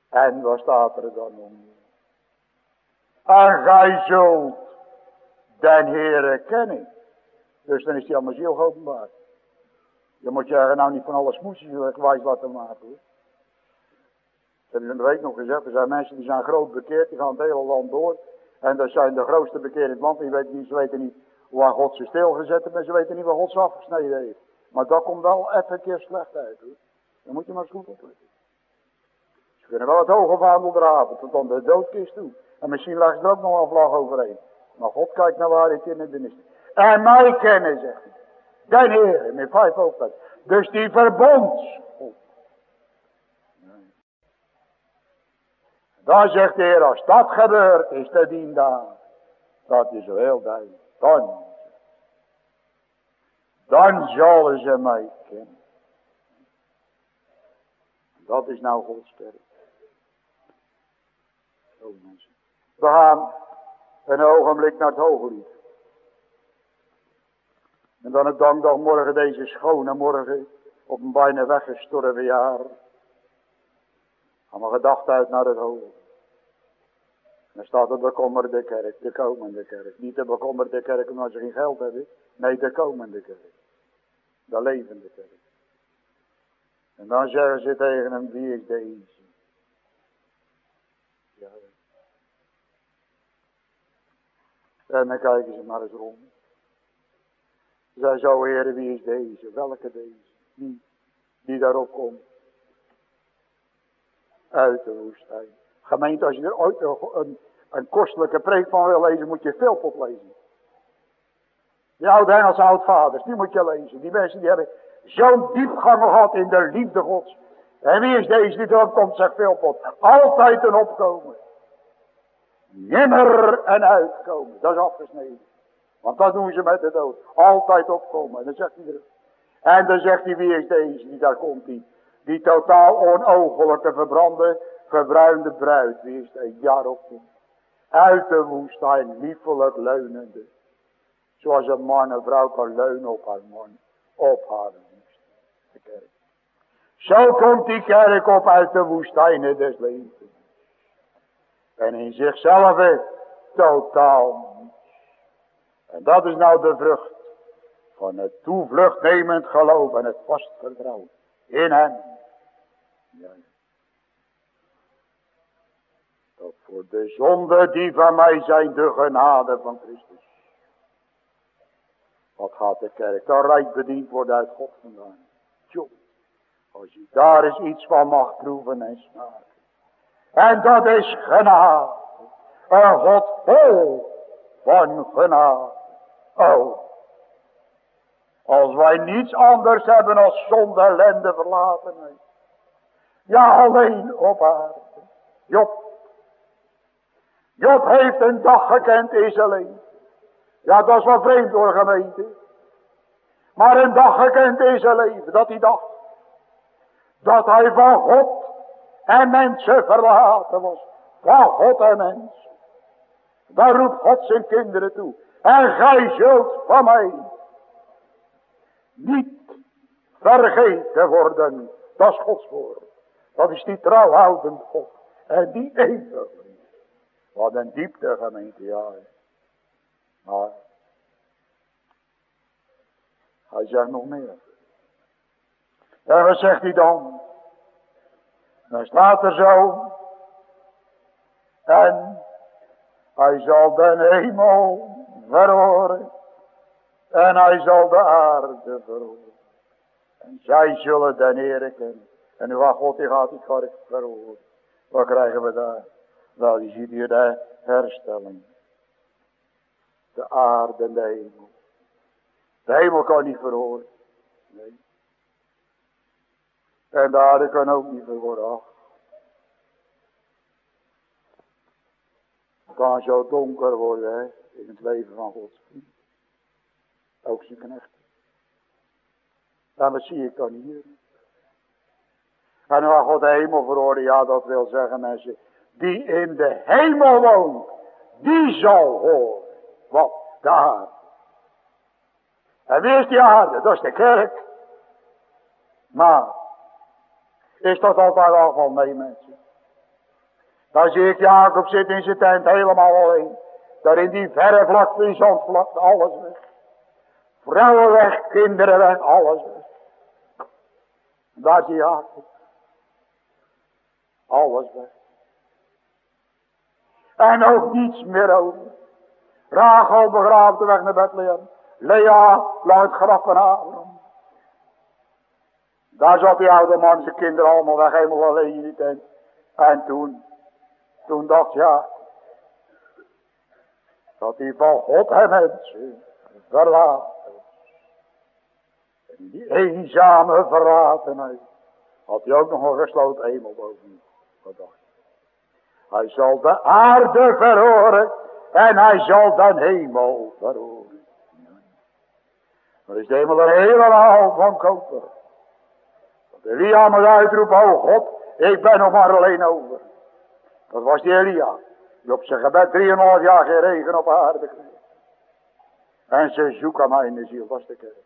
En wat staat er dan om? En gij zult den Heere kennen. Dus dan is die allemaal ziel openbaar. Je moet je nou niet van alles smoesjes wijs laten maken. Hoor. Dat heb je in de week nog gezegd. Er zijn mensen die zijn groot bekeerd. Die gaan het hele land door. En dat zijn de grootste bekeerd in het land. Die weten niet, ze weten niet waar God ze stilgezet heeft. En ze weten niet waar God ze afgesneden heeft. Maar dat komt wel even een keer slecht uit. Hoor. Dan moet je maar eens goed opletten. Ze kunnen wel het hoge vaandel draven. Tot aan de doodkist toe. En misschien lag er ook nog een vlag overheen. Maar God kijkt naar waar het in het is. En mij kennen, zegt hij. Den Heer, met vijf hoofdletters. Dus die verbond. Dan zegt de Heer, als dat gebeurt, is de dien daar. Dat is heel duidelijk. Dan. Dan zullen ze mij kennen. Dat is nou Gods mensen. We gaan een ogenblik naar het hoge lied. En dan het morgen deze schone morgen op een bijna weggestorven jaar. Gaan we gedacht uit naar het hoofd. Dan staat er bekommerde kerk, de komende kerk. Niet de bekommerde kerk omdat ze geen geld hebben. Nee, de komende kerk. De levende kerk. En dan zeggen ze tegen hem, wie is deze? Ja. En dan kijken ze maar eens rond. Zij zou heren, wie is deze? Welke deze? Die, die daarop komt. Uit de woestijn. Gemeente, als je er ooit een, een kostelijke preek van wil lezen, moet je veel lezen. Die oude Engelse oudvaders, die moet je lezen. Die mensen die hebben zo'n diepgang gehad in de liefde gods. En wie is deze die erop komt, zegt Philpot. Altijd een opkomen. Nimmer een uitkomen. Dat is afgesneden. Want dat doen ze met de dood. Altijd opkomen. En dan zegt hij. En dan zegt hij, wie is deze? Die daar komt die. Die totaal onogelijke verbrande, verbruinde bruid. Deze? Jaar op Uit de woestijn, liefelijk leunende. Zoals een man, een vrouw kan leunen op haar man. Op haar kerk. Zo komt die kerk op uit de woestijnen des levens. En in zichzelf totaal en dat is nou de vrucht van het toevluchtnemend geloof en het vast vertrouwen in hem. Ja. Dat voor de zonde die van mij zijn de genade van Christus. Wat gaat de kerk daar rijk bediend worden uit God vandaan. Als je daar eens iets van mag proeven en smaken. En dat is genade. Een God vol van genade. Oh, als wij niets anders hebben als zonde, ellende, verlatenheid. Ja, alleen op aarde. Job. Job heeft een dag gekend in zijn leven. Ja, dat is wel vreemd door gemeente. Maar een dag gekend in zijn leven, dat hij dacht. Dat hij van God en mensen verlaten was. Van God en mensen. Daar roept God zijn kinderen toe. En gij zult van mij niet vergeten worden. Dat is Gods woord. Dat is die trouwhoudend God. En die eeuwig Wat een diepte gemeente, ja. Maar. Hij zegt nog meer. En wat zegt hij dan? Dan staat er zo. En hij zal de hemel verhoren. En hij zal de aarde verhoren. En zij zullen de Heer. En nu wat God die gaat die kerk verhoren. Wat krijgen we daar? Wel, je ziet hier de herstelling. De aarde en de hemel. De hemel kan niet verhoren. Nee. En de aarde kan ook niet verhoren. Ach. Het kan zo donker worden hè, in het leven van vriend. Ook zijn knecht. En wat zie ik dan hier? En waar God de hemel verhoorde, ja dat wil zeggen mensen, die in de hemel woont, die zal horen. Wat? De aarde. En wie is die aarde? Dat is de kerk. Maar, is dat altijd al van mee mensen? Dan zie ik Jacob zitten in zijn tent helemaal alleen. Daar in die verre vlakte, die zandvlakte, alles weg. Vrouwen weg, kinderen weg, alles weg. Daar zie Jacob. Alles weg. En ook niets meer over. Rachel begraaft de weg naar Bethlehem. Lea laat graf van Abraham. Daar zat die oude man zijn kinderen allemaal weg, helemaal alleen in. En toen, toen dacht ja, dat hij van God en mensen verlaten. En die eenzame verratenheid had hij ook nog een gesloten hemel boven. Hij zal de aarde verhoren en hij zal de hemel verhoren. Maar is de hemel er helemaal van koper. Dat Elia moet uitroepen, oh God, ik ben nog maar alleen over. Dat was die Elia. Die op zijn gebed drieënhalf jaar geen regen op aarde kreeg. En ze zoeken mij in de ziel, was de kerk.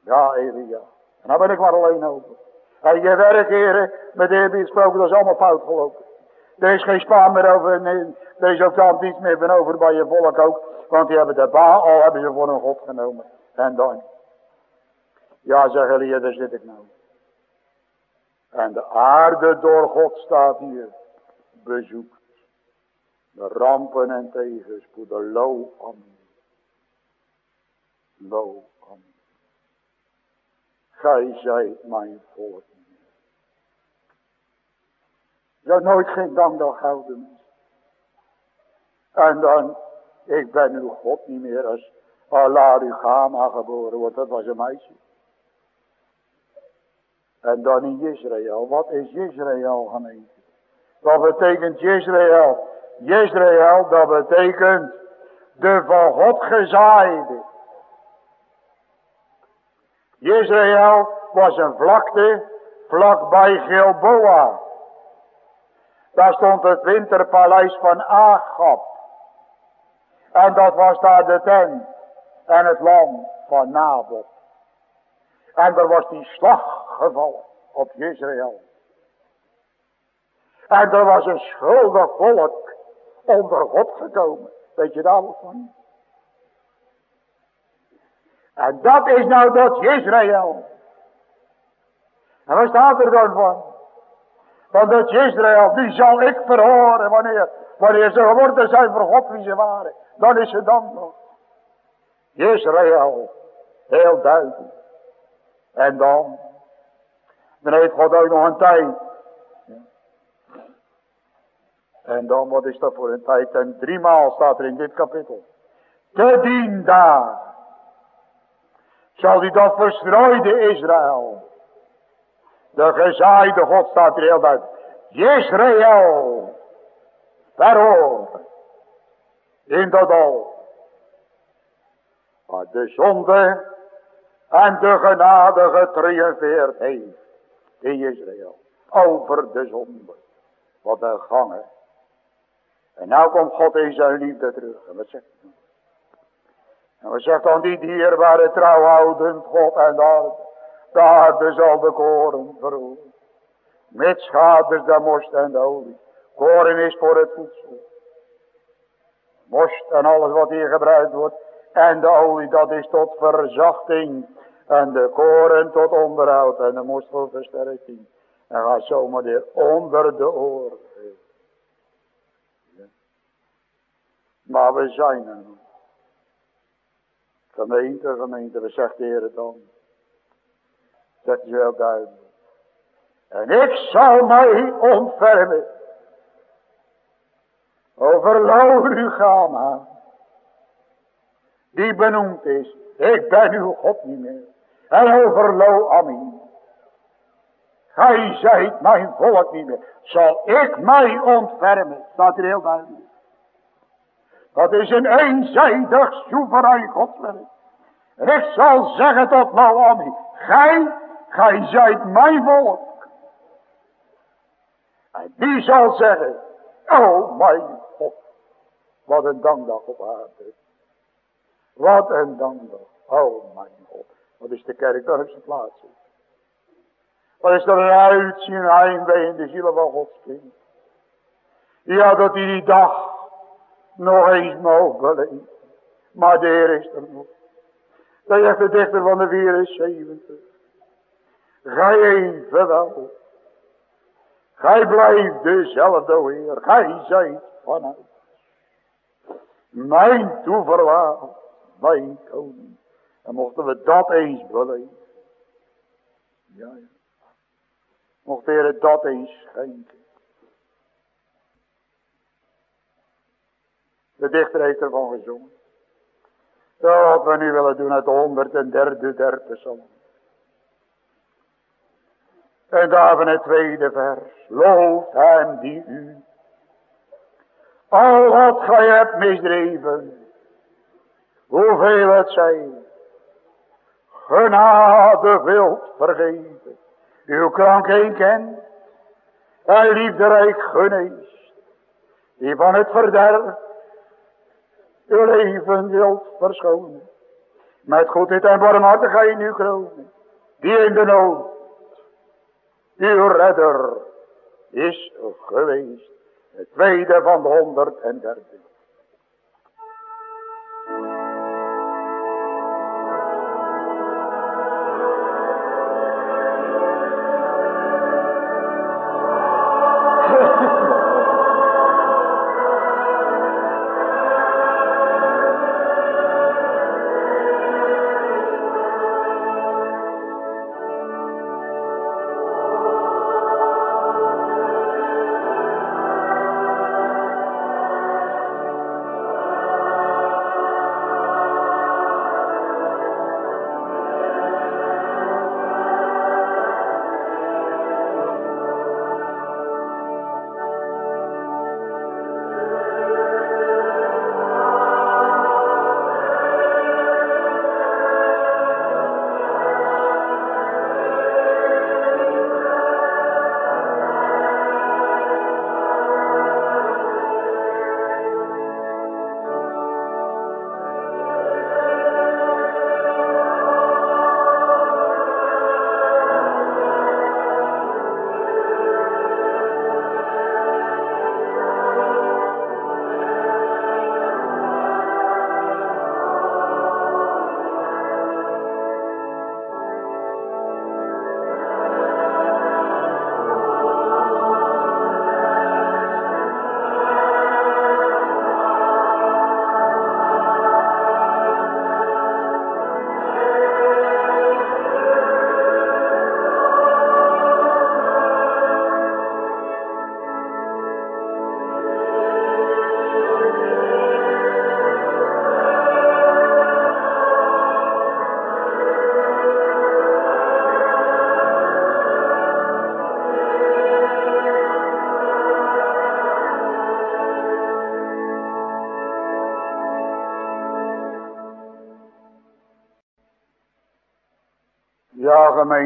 Ja, Elia. En dan ben ik maar alleen over. En je werk, heren, met de heer gesproken, dat is allemaal fout gelopen. Er is geen spaar meer over, nee, er is ook dan niets meer van over bij je volk ook. Want die hebben de baal, al hebben ze voor een God genomen. En dan. Ja, zeggen jullie, daar zit ik nou. En de aarde door God staat hier bezoekt. De rampen en tegenspoeden, lo aan. Lo aan. Gij zijt mijn volk. zou nooit geen dankdag houden. En dan, ik ben uw God niet meer als Alarugama geboren wordt. Dat was een meisje. En dan in Israël. Wat is Israël gemeente? Wat betekent Israël? Israël, dat betekent de van God gezaaide. Israël was een vlakte vlakbij Gilboa. Daar stond het winterpaleis van Agab. En dat was daar de tent en het land van Nabot. En er was die slag gevallen op Israël. En er was een schuldig volk onder God gekomen. Weet je daar wat van? En dat is nou dat Israël. En wat staat er dan van? Want dat Israël, die zal ik verhoren wanneer, wanneer ze geworden zijn voor God wie ze waren. Dan is het dan nog. Israël, heel duidelijk. En dan, dan heeft God ook nog een tijd. En dan, wat is dat voor een tijd? En driemaal staat er in dit kapittel. Te dien daar zal hij dat verstrooide Israël de gezaaide God staat er heel duidelijk. Israël. Verhoor. In dat al. Maar de zonde en de genade getriumfeerd heeft. In Israël. Over de zonde. Wat een gangen. En nou komt God in zijn liefde terug. En wat zegt hij? En wat zegt dan die dierbare trouwhoudend God en de aarde. Daar zal de koren verhoren. Met schaders de most en de olie. Koren is voor het voedsel. Most en alles wat hier gebruikt wordt. En de olie dat is tot verzachting. En de koren tot onderhoud. En de most voor versterking. En gaat zomaar weer onder de oren. Maar we zijn er nog. Gemeente, gemeente, we zegt de Heer dan. Zegt hij wel duidelijk. En ik zal mij ontfermen. Over Laurugama. Die benoemd is. Ik ben uw God niet meer. En over Lo Amin. Gij zijt mijn volk niet meer. Zal ik mij ontfermen. Staat er heel duidelijk. Dat is een eenzijdig soeverein godswerk. En ik zal zeggen tot Naomi. Gij, gij zijt mijn volk. En die zal zeggen. Oh mijn God. Wat een dankdag op aarde. Wat een dankdag. Oh mijn God. Wat is de kerk dan op zijn plaats? Wat is er een uitzien heimwee in de zielen van Gods kind. Ja, dat die dag nog eens beleven. Maar de Heer is er nog. Dat zegt de dichter van de 74. Gij evenwel. Gij blijft dezelfde Heer. Gij zijt vanuit. Mijn toeverlaat. Mijn koning. En mochten we dat eens beleven. Ja, ja. Mocht de Heer dat eens schenken. De dichter heeft ervan gezongen. Dat wat we nu willen doen uit de 103e derde psalm. En daar van het tweede vers. Loof hem die u. Al wat gij hebt misdreven. Hoeveel het zij. Genade wilt vergeven. Uw krankheid kent. En liefderijk geneest. Die van het verderf uw leven wilt verschonen. Met goedheid en barmhartigheid uw kronen. Die in de nood, uw redder, is geweest. Het tweede van de honderd en derde.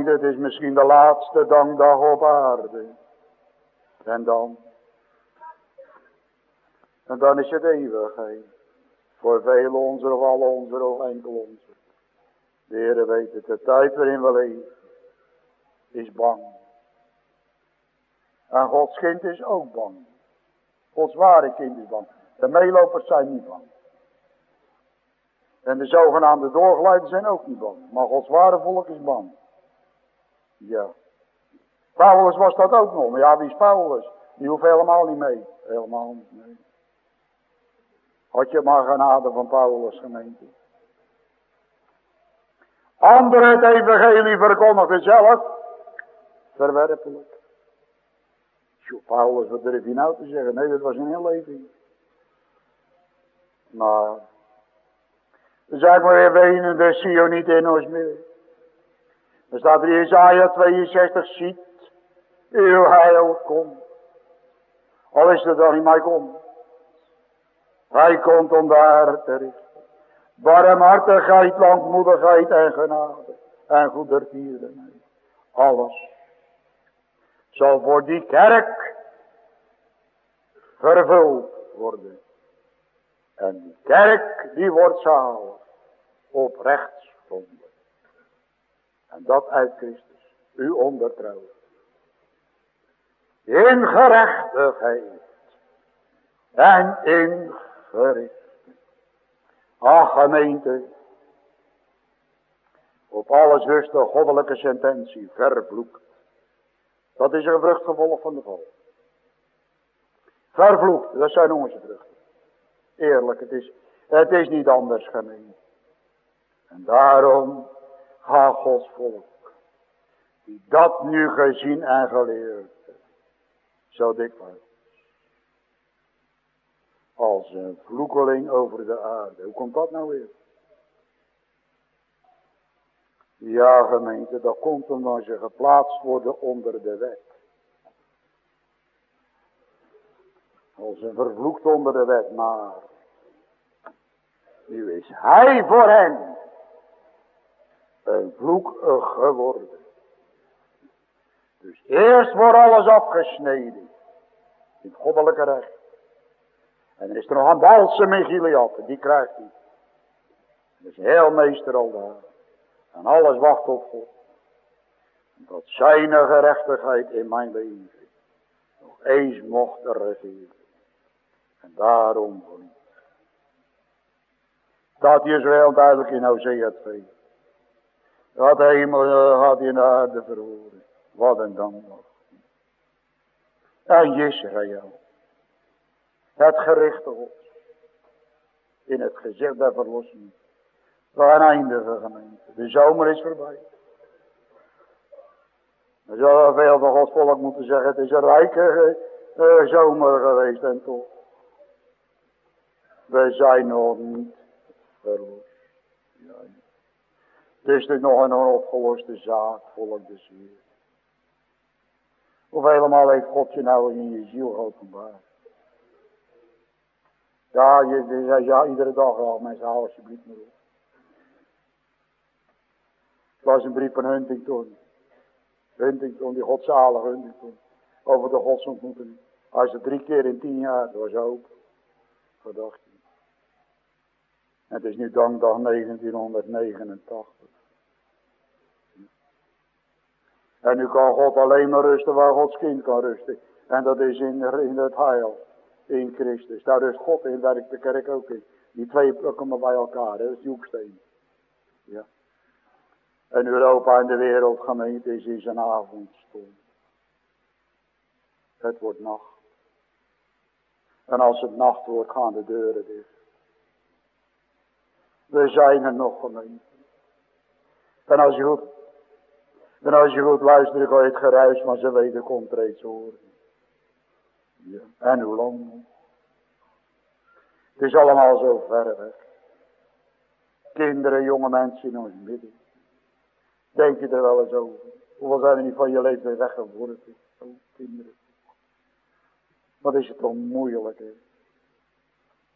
Het is misschien de laatste dankdag op aarde. En dan? En dan is het eeuwigheid. Voor veel onze of alle onze of enkel onze. De Heer weet de tijd waarin we leven is bang. En Gods kind is ook bang. Gods ware kind is bang. De meelopers zijn niet bang. En de zogenaamde doorgeleiders zijn ook niet bang. Maar Gods ware volk is bang. Ja. Paulus was dat ook nog. Maar ja, wie is Paulus? Die hoeft helemaal niet mee. Helemaal niet mee. Had je maar genade van Paulus gemeente. Anderen het evangelie verkondigden zelf. Verwerpelijk. Tjoe, Paulus, wat durf je nou te zeggen? Nee, dat was een inleving. Maar. Dan zeg maar weer zie niet in ons midden. Dan staat er Isaiah 62, ziet, uw heil komt. Al is het dan niet mij komt. Hij komt om daar te richten. Barmhartigheid, langmoedigheid en genade. En goedertierenheid. Alles. Zal voor die kerk vervuld worden. En die kerk die wordt zalig. Oprecht gevonden. En dat uit Christus. U ondertrouwt. In gerechtigheid. En in gericht. Ach gemeente. Op alles rust de goddelijke sententie vervloekt. Dat is een vruchtgevolg van de val. Vervloekt, dat zijn onze vruchten. Eerlijk, het is, het is niet anders gemeente. En daarom gaat Gods volk, die dat nu gezien en geleerd zo dikwijls als een vloekeling over de aarde. Hoe komt dat nou weer? Ja gemeente, dat komt omdat ze geplaatst worden onder de wet. Als een vervloekt onder de wet, maar nu is hij voor hen een vloek geworden. Dus eerst wordt alles afgesneden in goddelijke recht. En er is er nog een balsem in Gilead, die krijgt hij. Dat is heel meester al daar. En alles wacht op God. Dat zijn gerechtigheid in mijn leven nog eens mocht regeren. En daarom voor Dat is wel duidelijk in Hosea 2. Dat de hemel eh, had in de aarde verhoren. Wat een dank nog. En Israël. Het gerichte God. In het gezicht der verlossing. Waar een eindige gemeente. De zomer is voorbij. We zouden veel van Gods volk moeten zeggen. Het is een rijke uh, zomer geweest en toch. We zijn nog niet verlost. Dus nog een onopgeloste zaak, volk de ziel. Of helemaal heeft God je nou in je ziel openbaar. Ja, je, je ja iedere dag al, mensen, hou alsjeblieft maar op. Het was een brief van Huntington. Huntington, die godzalige Huntington. Over de godsontmoeting. Hij is er drie keer in tien jaar, dat was ook. Verdacht. Het is nu dankdag 1989. En nu kan God alleen maar rusten waar Gods kind kan rusten. En dat is in, in het heil in Christus. Daar rust God in, werkt de kerk ook in. Die twee plukken maar bij elkaar, dat is die hoeksteen. Ja. En Europa en de wereldgemeente is in zijn avondstond. Het wordt nacht. En als het nacht wordt, gaan de deuren dicht. We zijn er nog gemeente. En als je goed, en als je goed luistert, kan je het geruis, maar ze weten, komt reeds horen. Ja. En hoe lang Het is allemaal zo ver weg. Kinderen, jonge mensen in ons midden. Denk je er wel eens over? Hoeveel zijn er niet van je leeftijd weggeworpen? Oh, kinderen. Wat is het toch moeilijk?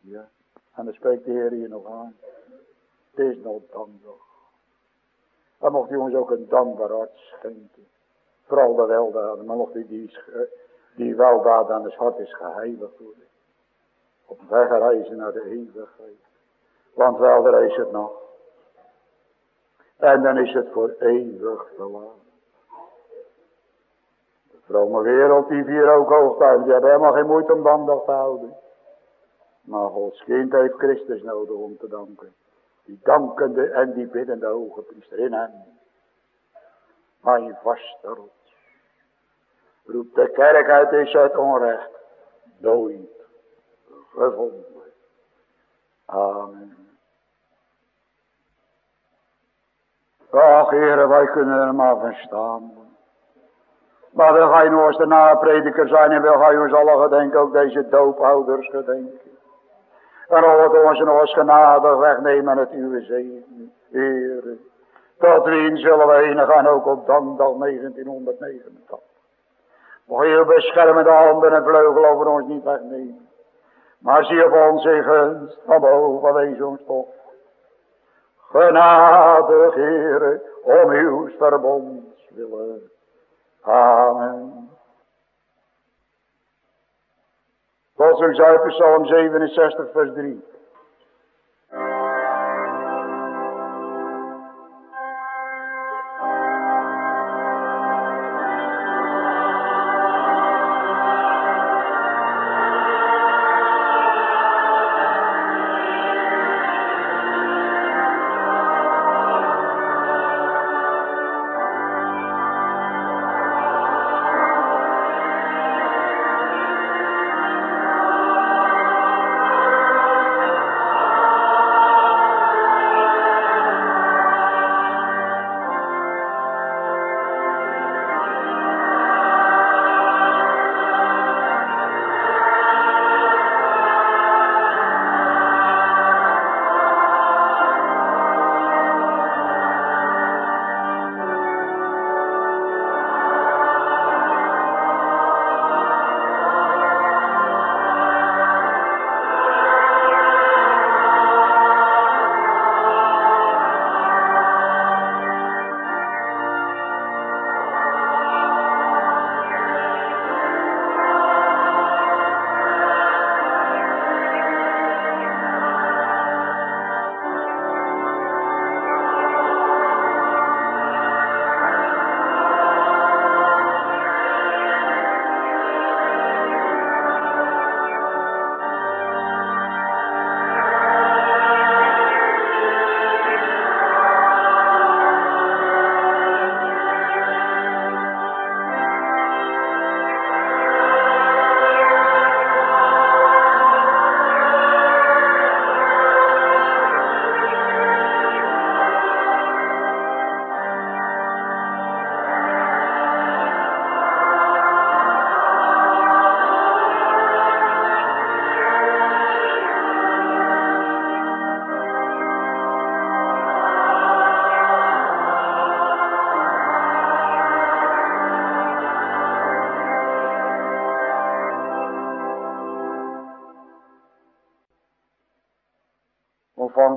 Ja. En dan spreekt de Heer hier nog aan. Het is nog dankbaar. Dan mocht hij ons ook een dankbaar hart schenken. Vooral de weldaden, maar mocht hij die die weldaad aan het hart is geheiligd worden. Op weg reizen naar de eeuwigheid. Want wel er is het nog. En dan is het voor eeuwig te laat. Vrome wereld die vier ook hoogtuigen, die hebben helemaal geen moeite om de aandacht te houden. Maar Gods kind heeft Christus nodig om te danken. Die dankende en die biddende hoge priester in hem. Mijn vaste rots. Roept de kerk uit is het onrecht. Nooit gevonden. Amen. Ach, heren, wij kunnen er maar van staan. Maar wil je nog eens de naprediker zijn en wil ga je ons alle gedenken, ook deze doophouders gedenken. En al wat ons nog genadig wegnemen en het uwe zegen, heren. Tot wien zullen we heen gaan, ook op dan 1989. Mocht je uw beschermende handen en vleugel over ons niet wegnemen. Maar zie op onze gunst van boven, wees ons toch Genadig, Heere, om uw verbonds willen. Amen. Tot zo'n zuiver Psalm 67 vers 3.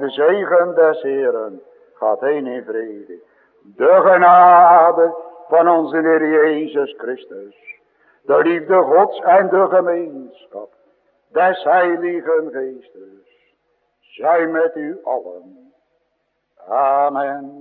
Zegen des Heeren gaat heen in vrede. De genade van onze Heer Jezus Christus. De liefde Gods en de gemeenschap des Heiligen Geestes. Zij met u allen. Amen.